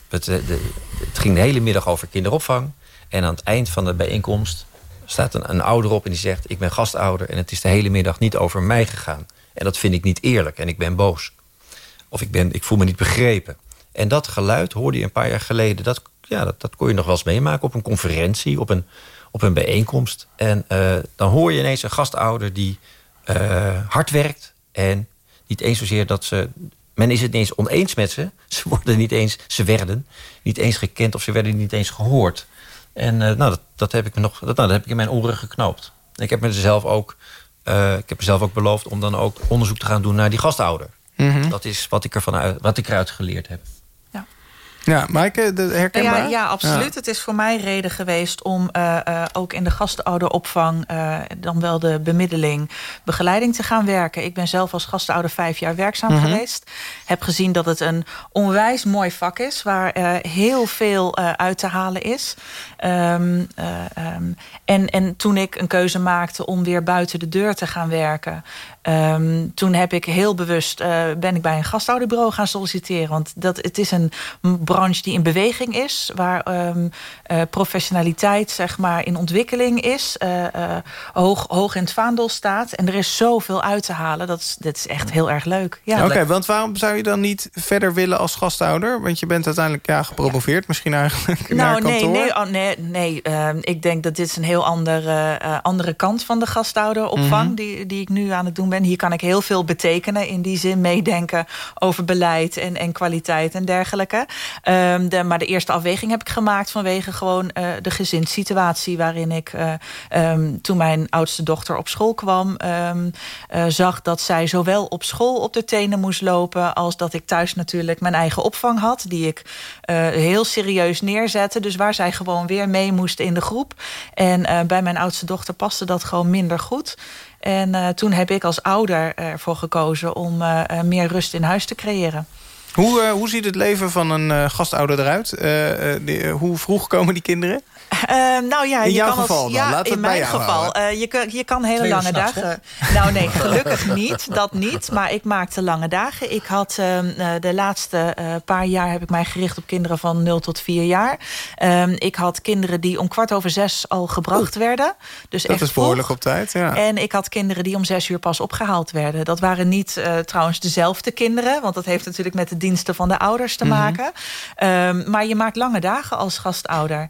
het, het ging de hele middag over kinderopvang... en aan het eind van de bijeenkomst staat een, ouder op en die zegt... ik ben gastouder en het is de hele middag niet over mij gegaan. En dat vind ik niet eerlijk en ik ben boos. Of ik, ben, ik voel me niet begrepen. En dat geluid hoorde je een paar jaar geleden. Dat, ja, dat, dat kon je nog wel eens meemaken op een conferentie, op een, op een bijeenkomst. En dan hoor je ineens een gastouder die hard werkt. En niet eens zozeer dat ze. Men is het niet eens oneens met ze. Ze worden niet eens, ze werden niet eens gekend of ze werden niet eens gehoord. En uh, nou, dat, dat heb ik nog. Dat, nou, dat heb ik in mijn oren geknoopt. Ik heb mezelf ook. ik heb mezelf ook beloofd om dan ook onderzoek te gaan doen naar die gastouder. Mm -hmm. Dat is wat ik, ervan uit, wat ik eruit geleerd heb. Ja, Maaike, de herkenbaar? Ja, ja absoluut. Ja. Het is voor mij reden geweest om uh, uh, ook in de gastouderopvang... Uh, dan wel de bemiddeling, begeleiding te gaan werken. Ik ben zelf als gastouder vijf jaar werkzaam Mhm. mm -hmm. geweest. Heb gezien dat het een onwijs mooi vak is... waar heel veel uit te halen is. Um, um, en, en toen ik een keuze maakte om weer buiten de deur te gaan werken... Um, toen heb ik heel bewust ben ik bij een gastouderbureau gaan solliciteren. Want dat, het is een branche die in beweging is. Waar ehm, eh, professionaliteit zeg maar, in ontwikkeling is. eh, eh, hoog, hoog in het vaandel staat. En er is zoveel uit te halen. Dat is, dat is echt heel erg leuk. Ja. Oké, want waarom zou je dan niet verder willen als gastouder? Want je bent uiteindelijk ja, gepromoveerd misschien eigenlijk naar Nou, nee, kantoor. nee, oh, nee, nee. ehm, ik denk dat dit is een heel andere, eh, andere kant van de gastouderopvang... Mhm. die, die ik nu aan het doen ben. Hier kan ik heel veel betekenen. In die zin meedenken over beleid en, en kwaliteit en dergelijke. Ehm, maar de eerste afweging heb ik gemaakt vanwege gewoon eh, de gezinssituatie... waarin ik eh, ehm, toen mijn oudste dochter op school kwam... ehm, eh, zag dat zij zowel op school op de tenen moest lopen... als dat ik thuis natuurlijk mijn eigen opvang had... die ik heel serieus neerzette. Dus waar zij gewoon weer mee moest in de groep. En bij mijn oudste dochter paste dat gewoon minder goed. En eh, toen heb ik als ouder ervoor gekozen... om eh, eh, meer rust in huis te creëren. Hoe, hoe ziet het leven van een gastouder eruit? Hoe vroeg komen die kinderen? Eh, nou ja, In je jouw kan als- geval dan? ja, in mijn geval. eh, je, kan, je kan hele lange dagen. Nou nee, gelukkig niet. Dat niet. Maar ik maakte lange dagen. Ik had ehm, eh, de laatste eh, paar jaar heb ik mij gericht op kinderen van 0 tot 4 jaar. Ehm, ik had kinderen die om kwart over zes al gebracht werden. Dus Dat echt is behoorlijk vroeg. op tijd, ja. En ik had kinderen die om zes uur pas opgehaald werden. Dat waren niet eh, trouwens dezelfde kinderen. Want dat heeft natuurlijk met de diensten van de ouders te Mhm. maken. Ehm, maar je maakt lange dagen als gastouder.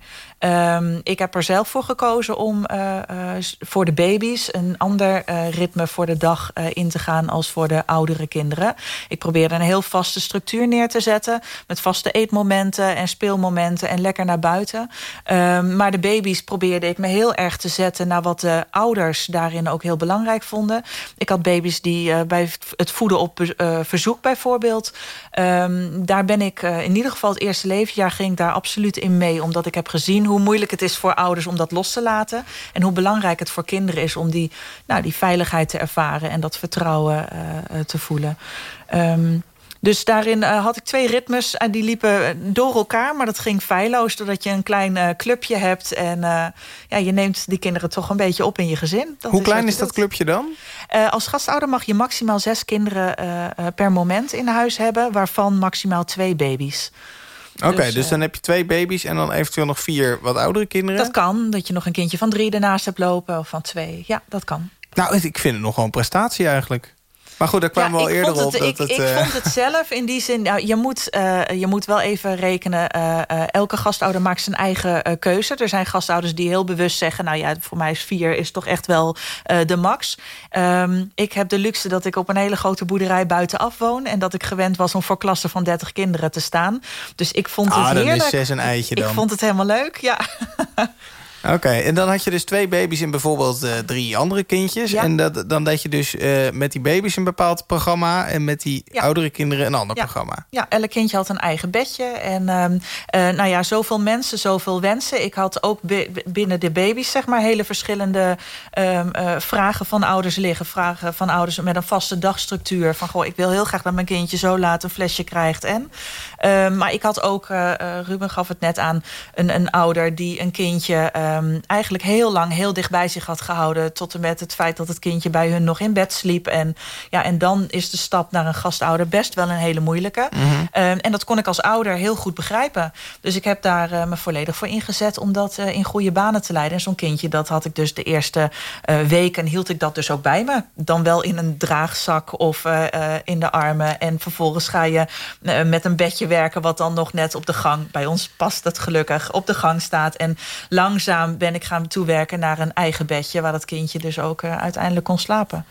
Ehm, ik heb er zelf voor gekozen om eh, eh, voor de baby's... een ander eh, ritme voor de dag in te gaan als voor de oudere kinderen. Ik probeerde een heel vaste structuur neer te zetten... met vaste eetmomenten en speelmomenten en lekker naar buiten. Ehm, maar de baby's probeerde ik me heel erg te zetten... naar wat de ouders daarin ook heel belangrijk vonden. Ik had baby's die bij het voeden op verzoek bijvoorbeeld... ehm, daar ben ik in ieder geval het eerste levensjaar ging daar absoluut in mee. Omdat ik heb gezien hoe moeilijk het is voor ouders om dat los te laten. En hoe belangrijk het voor kinderen is om die, nou, die veiligheid te ervaren... en dat vertrouwen eh, eh, te voelen. Ehm, dus daarin eh, had ik twee ritmes en die liepen door elkaar, maar dat ging feilloos doordat je een klein clubje hebt en ja, je neemt die kinderen toch een beetje op in je gezin. Dat Hoe klein is dat doet. clubje dan? Als gastouder mag je maximaal zes kinderen per moment in huis hebben, waarvan maximaal twee baby's. Oké, Dus, dus, eh, dan heb je twee baby's en dan eventueel nog vier wat oudere kinderen. Dat kan, dat je nog een kindje van drie ernaast hebt lopen of van twee. Ja, dat kan. Nou, ik vind het nog een prestatie eigenlijk. Maar goed, daar kwamen we al ik eerder op. dat ik, het, ik eh, vond het zelf in die zin... Nou, je, moet, eh, je moet wel even rekenen... eh, elke gastouder maakt zijn eigen keuze. Er zijn gastouders die heel bewust zeggen... nou ja, voor mij is vier is toch echt wel de max. Ehm, ik heb de luxe dat ik op een hele grote boerderij buitenaf woon... en dat ik gewend was om voor klassen van 30 kinderen te staan. Dus ik vond Ah, het dan is heerlijk. zes een eitje Ik dan. vond het helemaal leuk, ja. Oké, en dan had je dus twee baby's en bijvoorbeeld eh, drie andere kindjes. Ja. En dat, dan deed je dus eh, met die baby's een bepaald programma... en met die Ja. oudere kinderen een ander Ja. programma. Ja, elk kindje had een eigen bedje. En ehm, eh, nou ja, zoveel mensen, zoveel wensen. Ik had ook bi- binnen de baby's zeg maar hele verschillende ehm, eh, vragen van ouders liggen. Vragen van ouders met een vaste dagstructuur. Van goh, ik wil heel graag dat mijn kindje zo laat een flesje krijgt. En, maar ik had ook, eh, eh, Ruben gaf het net aan, een, een ouder die een kindje ehm, eigenlijk heel lang heel dicht bij zich had gehouden. Tot en met het feit dat het kindje bij hun nog in bed sliep. En, ja, en dan is de stap naar een gastouder best wel een hele moeilijke. Ehm, en dat kon ik als ouder heel goed begrijpen. Dus ik heb daar eh, me volledig voor ingezet om dat in goede banen te leiden. En zo'n kindje, dat had ik dus de eerste weken, hield ik dat dus ook bij me. Dan wel in een draagzak of in de armen. En vervolgens ga je met een bedje werken, wat dan nog net op de gang, bij ons past het gelukkig, op de gang staat. En langzaam ben ik gaan toewerken naar een eigen bedje, waar dat kindje dus ook eh, uiteindelijk kon slapen.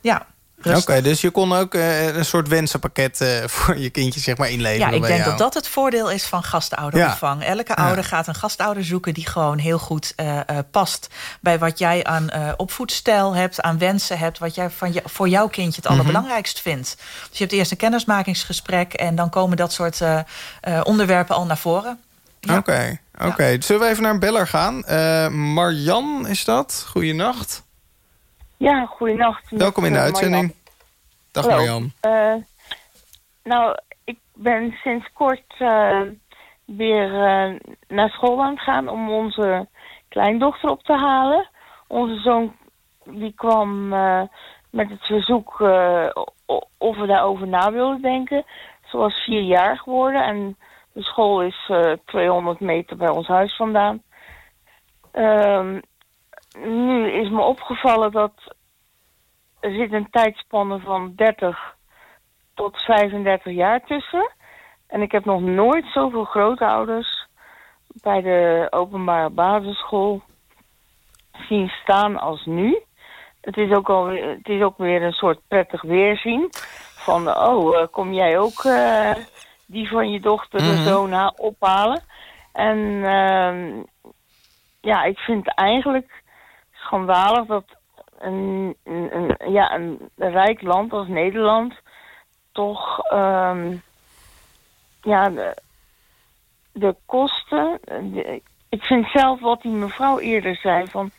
Ja. Oké, dus je kon ook eh, een soort wensenpakket eh, voor je kindje zeg maar inleveren Ja, ik denk jou. dat dat het voordeel is van gastouderopvang. Elke Ja. ouder gaat een gastouder zoeken die gewoon heel goed eh, past bij wat jij aan opvoedstijl hebt, aan wensen hebt, wat jij van je, voor jouw kindje het Mhm. allerbelangrijkst vindt. Dus je hebt eerst een kennismakingsgesprek en dan komen dat soort onderwerpen al naar voren. Oké, oké. Zullen we even naar een beller gaan? Marjan is dat? Goeienacht. Ja, goeienacht. met, Welkom in de uitzending. Marjan. Dag. Marjan. Eh, nou, ik ben sinds kort eh, weer eh, naar school aan het gaan om onze kleindochter op te halen. Onze zoon die kwam met het verzoek of we daarover na wilden denken. Ze was vier jaar geworden en De school is eh 200 meter bij ons huis vandaan. Nu is me opgevallen dat er zit een tijdspanne van 30 tot 35 jaar tussen. En ik heb nog nooit zoveel grootouders bij de openbare basisschool zien staan als nu. Het is ook, al, het is ook weer een soort prettig weerzien. Van, oh, eh, kom jij ook eh, die van je dochter de Mhm. zoon ha- ophalen? En ehm, ja, ik vind eigenlijk schandalig dat een, een, een- ja, een rijk land als Nederland toch ehm, ja, de, de kosten. ik vind zelf wat die mevrouw eerder zei van.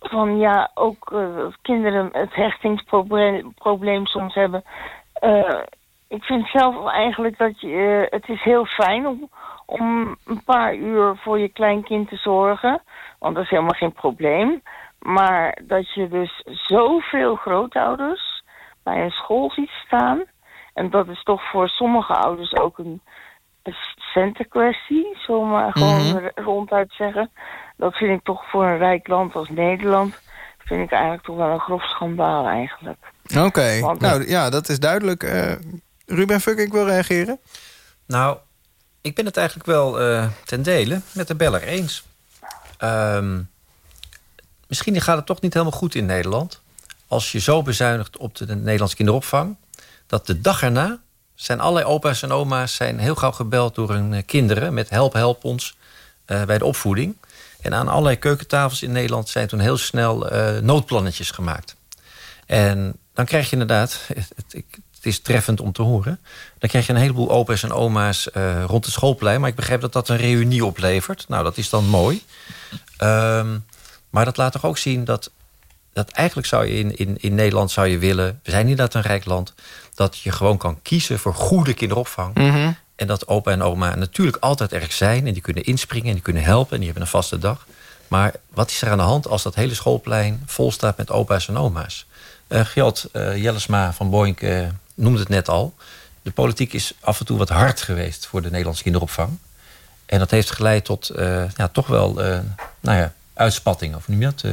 Van ja, ook dat kinderen het hechtingsprobleem probleem soms hebben. Eh, ik vind zelf eigenlijk dat je. eh, het is heel fijn om, om een paar uur voor je kleinkind te zorgen. Want dat is helemaal geen probleem. Maar dat je dus zoveel grootouders bij een school ziet staan. En dat is toch voor sommige ouders ook een, centenkwestie, zullen we maar gewoon Mhm. ronduit zeggen. Dat vind ik toch voor een rijk land als Nederland, vind ik eigenlijk toch wel een grof schandaal eigenlijk. Oké, nou ja, dat is duidelijk. Eh, Ruben Fuck, ik wil reageren. Nou, ik ben het eigenlijk wel eh, ten dele met de beller eens. Ehm, misschien gaat het toch niet helemaal goed in Nederland. Als je zo bezuinigt op de Nederlandse kinderopvang... dat de dag erna zijn allerlei opa's en oma's... zijn heel gauw gebeld door hun eh, kinderen... met help, help ons eh, bij de opvoeding. En aan allerlei keukentafels in Nederland... zijn toen heel snel noodplannetjes gemaakt. En dan krijg je inderdaad, het, het is treffend om te horen... dan krijg je een heleboel opa's en oma's eh, rond het schoolplein... maar ik begrijp dat dat een reunie oplevert. Nou, dat is dan mooi. Ehm, maar dat laat toch ook zien dat... dat eigenlijk zou je in, in, in Nederland zou je willen... we zijn inderdaad een rijk land... dat je gewoon kan kiezen voor goede kinderopvang... Mhm. En dat opa en oma natuurlijk altijd erg zijn. En die kunnen inspringen en die kunnen helpen. En die hebben een vaste dag. Maar wat is er aan de hand als dat hele schoolplein vol staat met opa's en oma's? Eh Gjalt eh, Jellesma van Boink noemde het net al. De politiek is af en toe wat hard geweest voor de Nederlandse kinderopvang. En dat heeft geleid tot eh, ja, toch wel eh, nou ja, uitspattingen. Of je dat? Eh,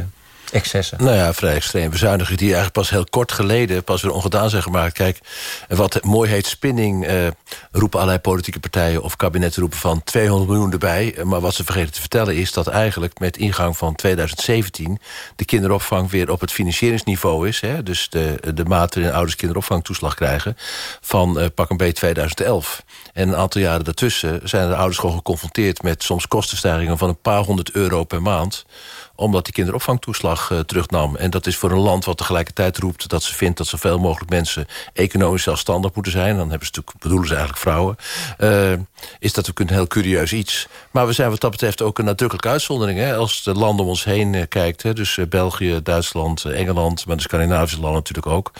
excessen. Nou ja, vrij extreem bezuinigingen die eigenlijk pas heel kort geleden... pas weer ongedaan zijn gemaakt. Kijk, wat mooi heet spinning... eh, roepen allerlei politieke partijen of kabinetten roepen van 200 miljoen erbij. Eh, Maar wat ze vergeten te vertellen is dat eigenlijk met ingang van 2017... de kinderopvang weer op het financieringsniveau is. Hè, dus de, de mate waarin ouders kinderopvangtoeslag krijgen... van eh, pak een beetje 2011. En een aantal jaren daartussen zijn de ouders gewoon geconfronteerd... met soms kostenstijgingen van een paar honderd euro per maand omdat die kinderopvangtoeslag eh, terugnam. En dat is voor een land wat tegelijkertijd roept... dat ze vindt dat zoveel mogelijk mensen economisch zelfstandig moeten zijn. Dan hebben ze natuurlijk, bedoelen ze eigenlijk vrouwen. eh, is dat ook een heel curieus iets. Maar we zijn wat dat betreft ook een nadrukkelijke uitzondering. Hè? Als de landen om ons heen eh, kijkt, hè? dus België, Duitsland, Engeland... maar de Scandinavische landen natuurlijk ook...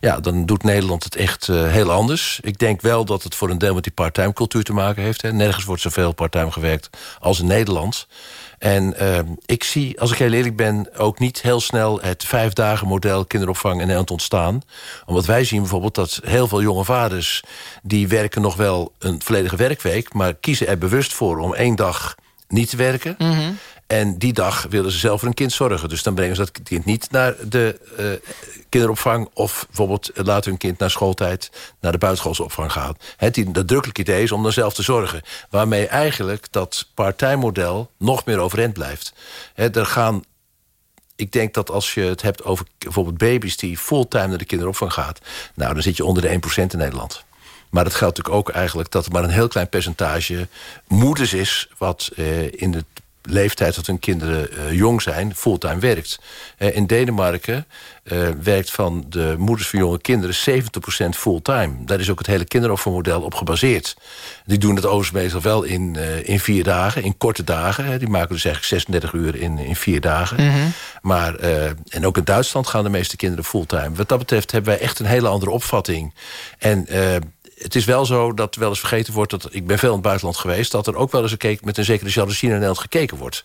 ja, dan doet Nederland het echt heel anders. Ik denk wel dat het voor een deel met die part-time cultuur te maken heeft. Hè? Nergens wordt zoveel part-time gewerkt als in Nederland... En uh, ik zie, als ik heel eerlijk ben... ook niet heel snel het vijf dagen model kinderopvang in Nederland ontstaan. Omdat wij zien bijvoorbeeld dat heel veel jonge vaders... die werken nog wel een volledige werkweek... maar kiezen er bewust voor om één dag niet te werken... En die dag willen ze zelf voor een kind zorgen. Dus dan brengen ze dat kind niet naar de uh, kinderopvang... of bijvoorbeeld laten hun kind naar schooltijd... naar de buitenschoolse opvang gaan. Het nadrukkelijk idee is om dan zelf te zorgen. Waarmee eigenlijk dat part-time model nog meer overeind blijft. Er gaan ik denk dat als je het hebt over bijvoorbeeld baby's... die fulltime naar de kinderopvang gaat... nou, dan zit je onder de 1% in Nederland. Maar dat geldt natuurlijk ook eigenlijk dat er maar een heel klein percentage... moeders is wat uh, in de leeftijd dat hun kinderen uh, jong zijn, fulltime werkt. Uh, in Denemarken uh, werkt van de moeders van jonge kinderen 70% fulltime. Daar is ook het hele kinderopvangmodel op gebaseerd. Die doen het overigens meestal wel in, in vier dagen, in korte dagen. Hè. Die maken dus eigenlijk 36 uur in, in vier dagen. Mm -hmm. Maar, en ook in Duitsland gaan de meeste kinderen fulltime. Wat dat betreft hebben wij echt een hele andere opvatting. En het is wel zo dat wel eens vergeten wordt... dat ik ben veel in het buitenland geweest... dat er ook wel eens gekeken, met een zekere jaloezie naar Nederland gekeken wordt.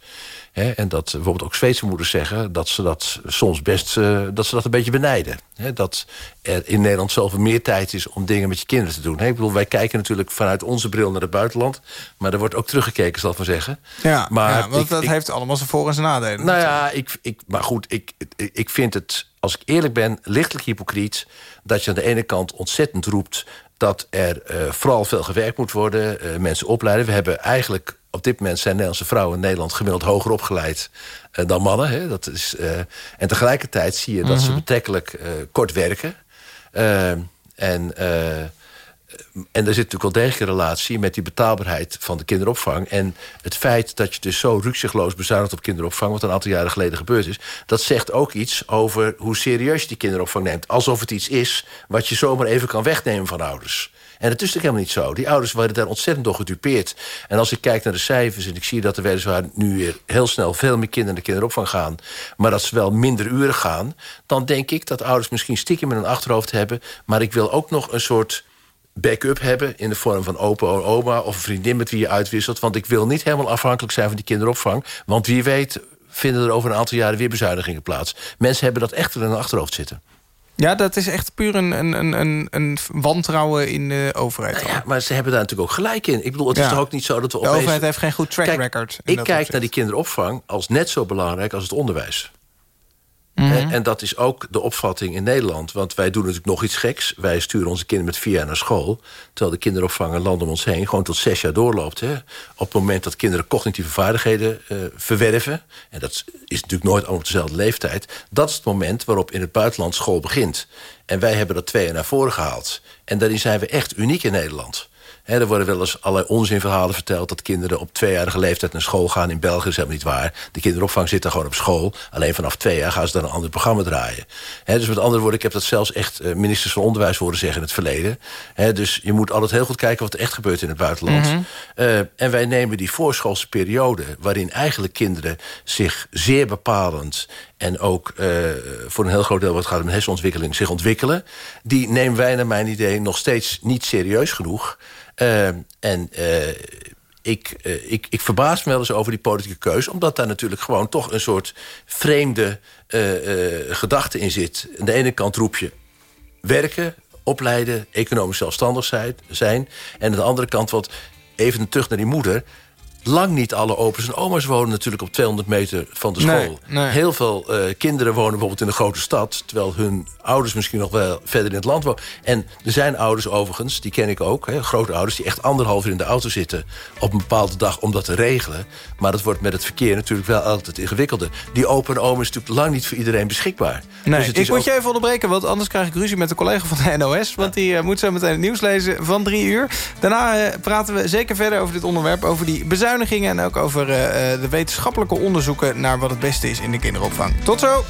En dat bijvoorbeeld ook Zweedse moeders zeggen... dat ze dat soms best uh, dat ze dat een beetje benijden. Dat er in Nederland zoveel meer tijd is om dingen met je kinderen te doen. Ik bedoel, wij kijken natuurlijk vanuit onze bril naar het buitenland... maar er wordt ook teruggekeken, zal ik maar zeggen. Ja, maar ja, want ik, dat ik, heeft allemaal zijn voor- en zijn nadelen. Nou ja, ik, ik, maar goed, ik, ik vind het, als ik eerlijk ben, lichtelijk hypocriet... dat je aan de ene kant ontzettend roept dat er uh, vooral veel gewerkt moet worden, uh, mensen opleiden. We hebben eigenlijk, op dit moment zijn Nederlandse vrouwen in Nederland gemiddeld hoger opgeleid uh, dan mannen. Hè? Dat is, en tegelijkertijd zie je dat mm -hmm. ze betrekkelijk kort werken. en en er zit natuurlijk wel degelijk een relatie met die betaalbaarheid van de kinderopvang. En het feit dat je dus zo rukzichtloos bezuinigt op kinderopvang... wat een aantal jaren geleden gebeurd is... dat zegt ook iets over hoe serieus je die kinderopvang neemt. Alsof het iets is wat je zomaar even kan wegnemen van ouders. En dat is natuurlijk helemaal niet zo. Die ouders worden daar ontzettend door gedupeerd. En als ik kijk naar de cijfers en ik zie dat er weliswaar nu weer heel snel veel meer kinderen naar de kinderopvang gaan, maar dat ze wel minder uren gaan, dan denk ik dat ouders misschien stiekem in hun achterhoofd hebben, maar ik wil ook nog een soort backup hebben in de vorm van opa of oma of een vriendin met wie je uitwisselt. Want ik wil niet helemaal afhankelijk zijn van die kinderopvang. Want wie weet vinden er over een aantal jaren weer bezuinigingen plaats. Mensen hebben dat echt in hun achterhoofd zitten. Ja, dat is echt puur een, een, een, een wantrouwen in de overheid. Nou ja, maar ze hebben daar natuurlijk ook gelijk in. Ik bedoel, het ja. is toch ook niet zo dat we opeens... De overheid heeft geen goed track kijk, record. Ik kijk opzicht. naar die kinderopvang als net zo belangrijk als het onderwijs. Mhm. En, dat is ook de opvatting in Nederland. Want wij doen natuurlijk nog iets geks. Wij sturen onze kinderen met vier jaar naar school. Terwijl de kinderopvang een land om ons heen gewoon tot zes jaar doorloopt. Hè. Op het moment dat kinderen cognitieve vaardigheden uh, verwerven... en dat is natuurlijk nooit allemaal op dezelfde leeftijd... dat is het moment waarop in het buitenland school begint. En wij hebben dat twee jaar naar voren gehaald. En daarin zijn we echt uniek in Nederland. He, er worden wel eens allerlei onzinverhalen verteld... dat kinderen op tweejarige leeftijd naar school gaan. In België is helemaal niet waar. De kinderopvang zit daar gewoon op school. Alleen vanaf twee jaar gaan ze dan een ander programma draaien. He, dus met andere woorden, ik heb dat zelfs echt uh, ministers van Onderwijs horen zeggen in het verleden. He, dus je moet altijd heel goed kijken wat er echt gebeurt in het buitenland. Mhm. Uh, en wij nemen die voorschoolse periode... waarin eigenlijk kinderen zich zeer bepalend en ook uh, voor een heel groot deel wat gaat om hersenontwikkeling zich ontwikkelen... die nemen wij naar mijn idee nog steeds niet serieus genoeg... Uh, en uh, ik, ik, ik verbaas me wel eens over die politieke keuze... omdat daar natuurlijk gewoon toch een soort vreemde gedachte in zit. Aan de ene kant roep je werken, opleiden, economisch zelfstandig zijn... en aan de andere kant, wat even terug naar die moeder lang niet alle opa's en oma's wonen natuurlijk op 200 meter van de school. Nee, nee. Heel veel uh, kinderen wonen bijvoorbeeld in een grote stad... terwijl hun ouders misschien nog wel verder in het land wonen. En er zijn ouders overigens, die ken ik ook, hè, grote ouders... die echt anderhalf uur in de auto zitten op een bepaalde dag om dat te regelen. Maar dat wordt met het verkeer natuurlijk wel altijd ingewikkelder. Die opa en oma is natuurlijk lang niet voor iedereen beschikbaar. Nee, dus ik moet ook... je even onderbreken, want anders krijg ik ruzie met de collega van de NOS. Want die uh, moet zo meteen het nieuws lezen van drie uur. Daarna uh, praten we zeker verder over dit onderwerp, over die en ook over uh, de wetenschappelijke onderzoeken naar wat het beste is in de kinderopvang. Tot zo!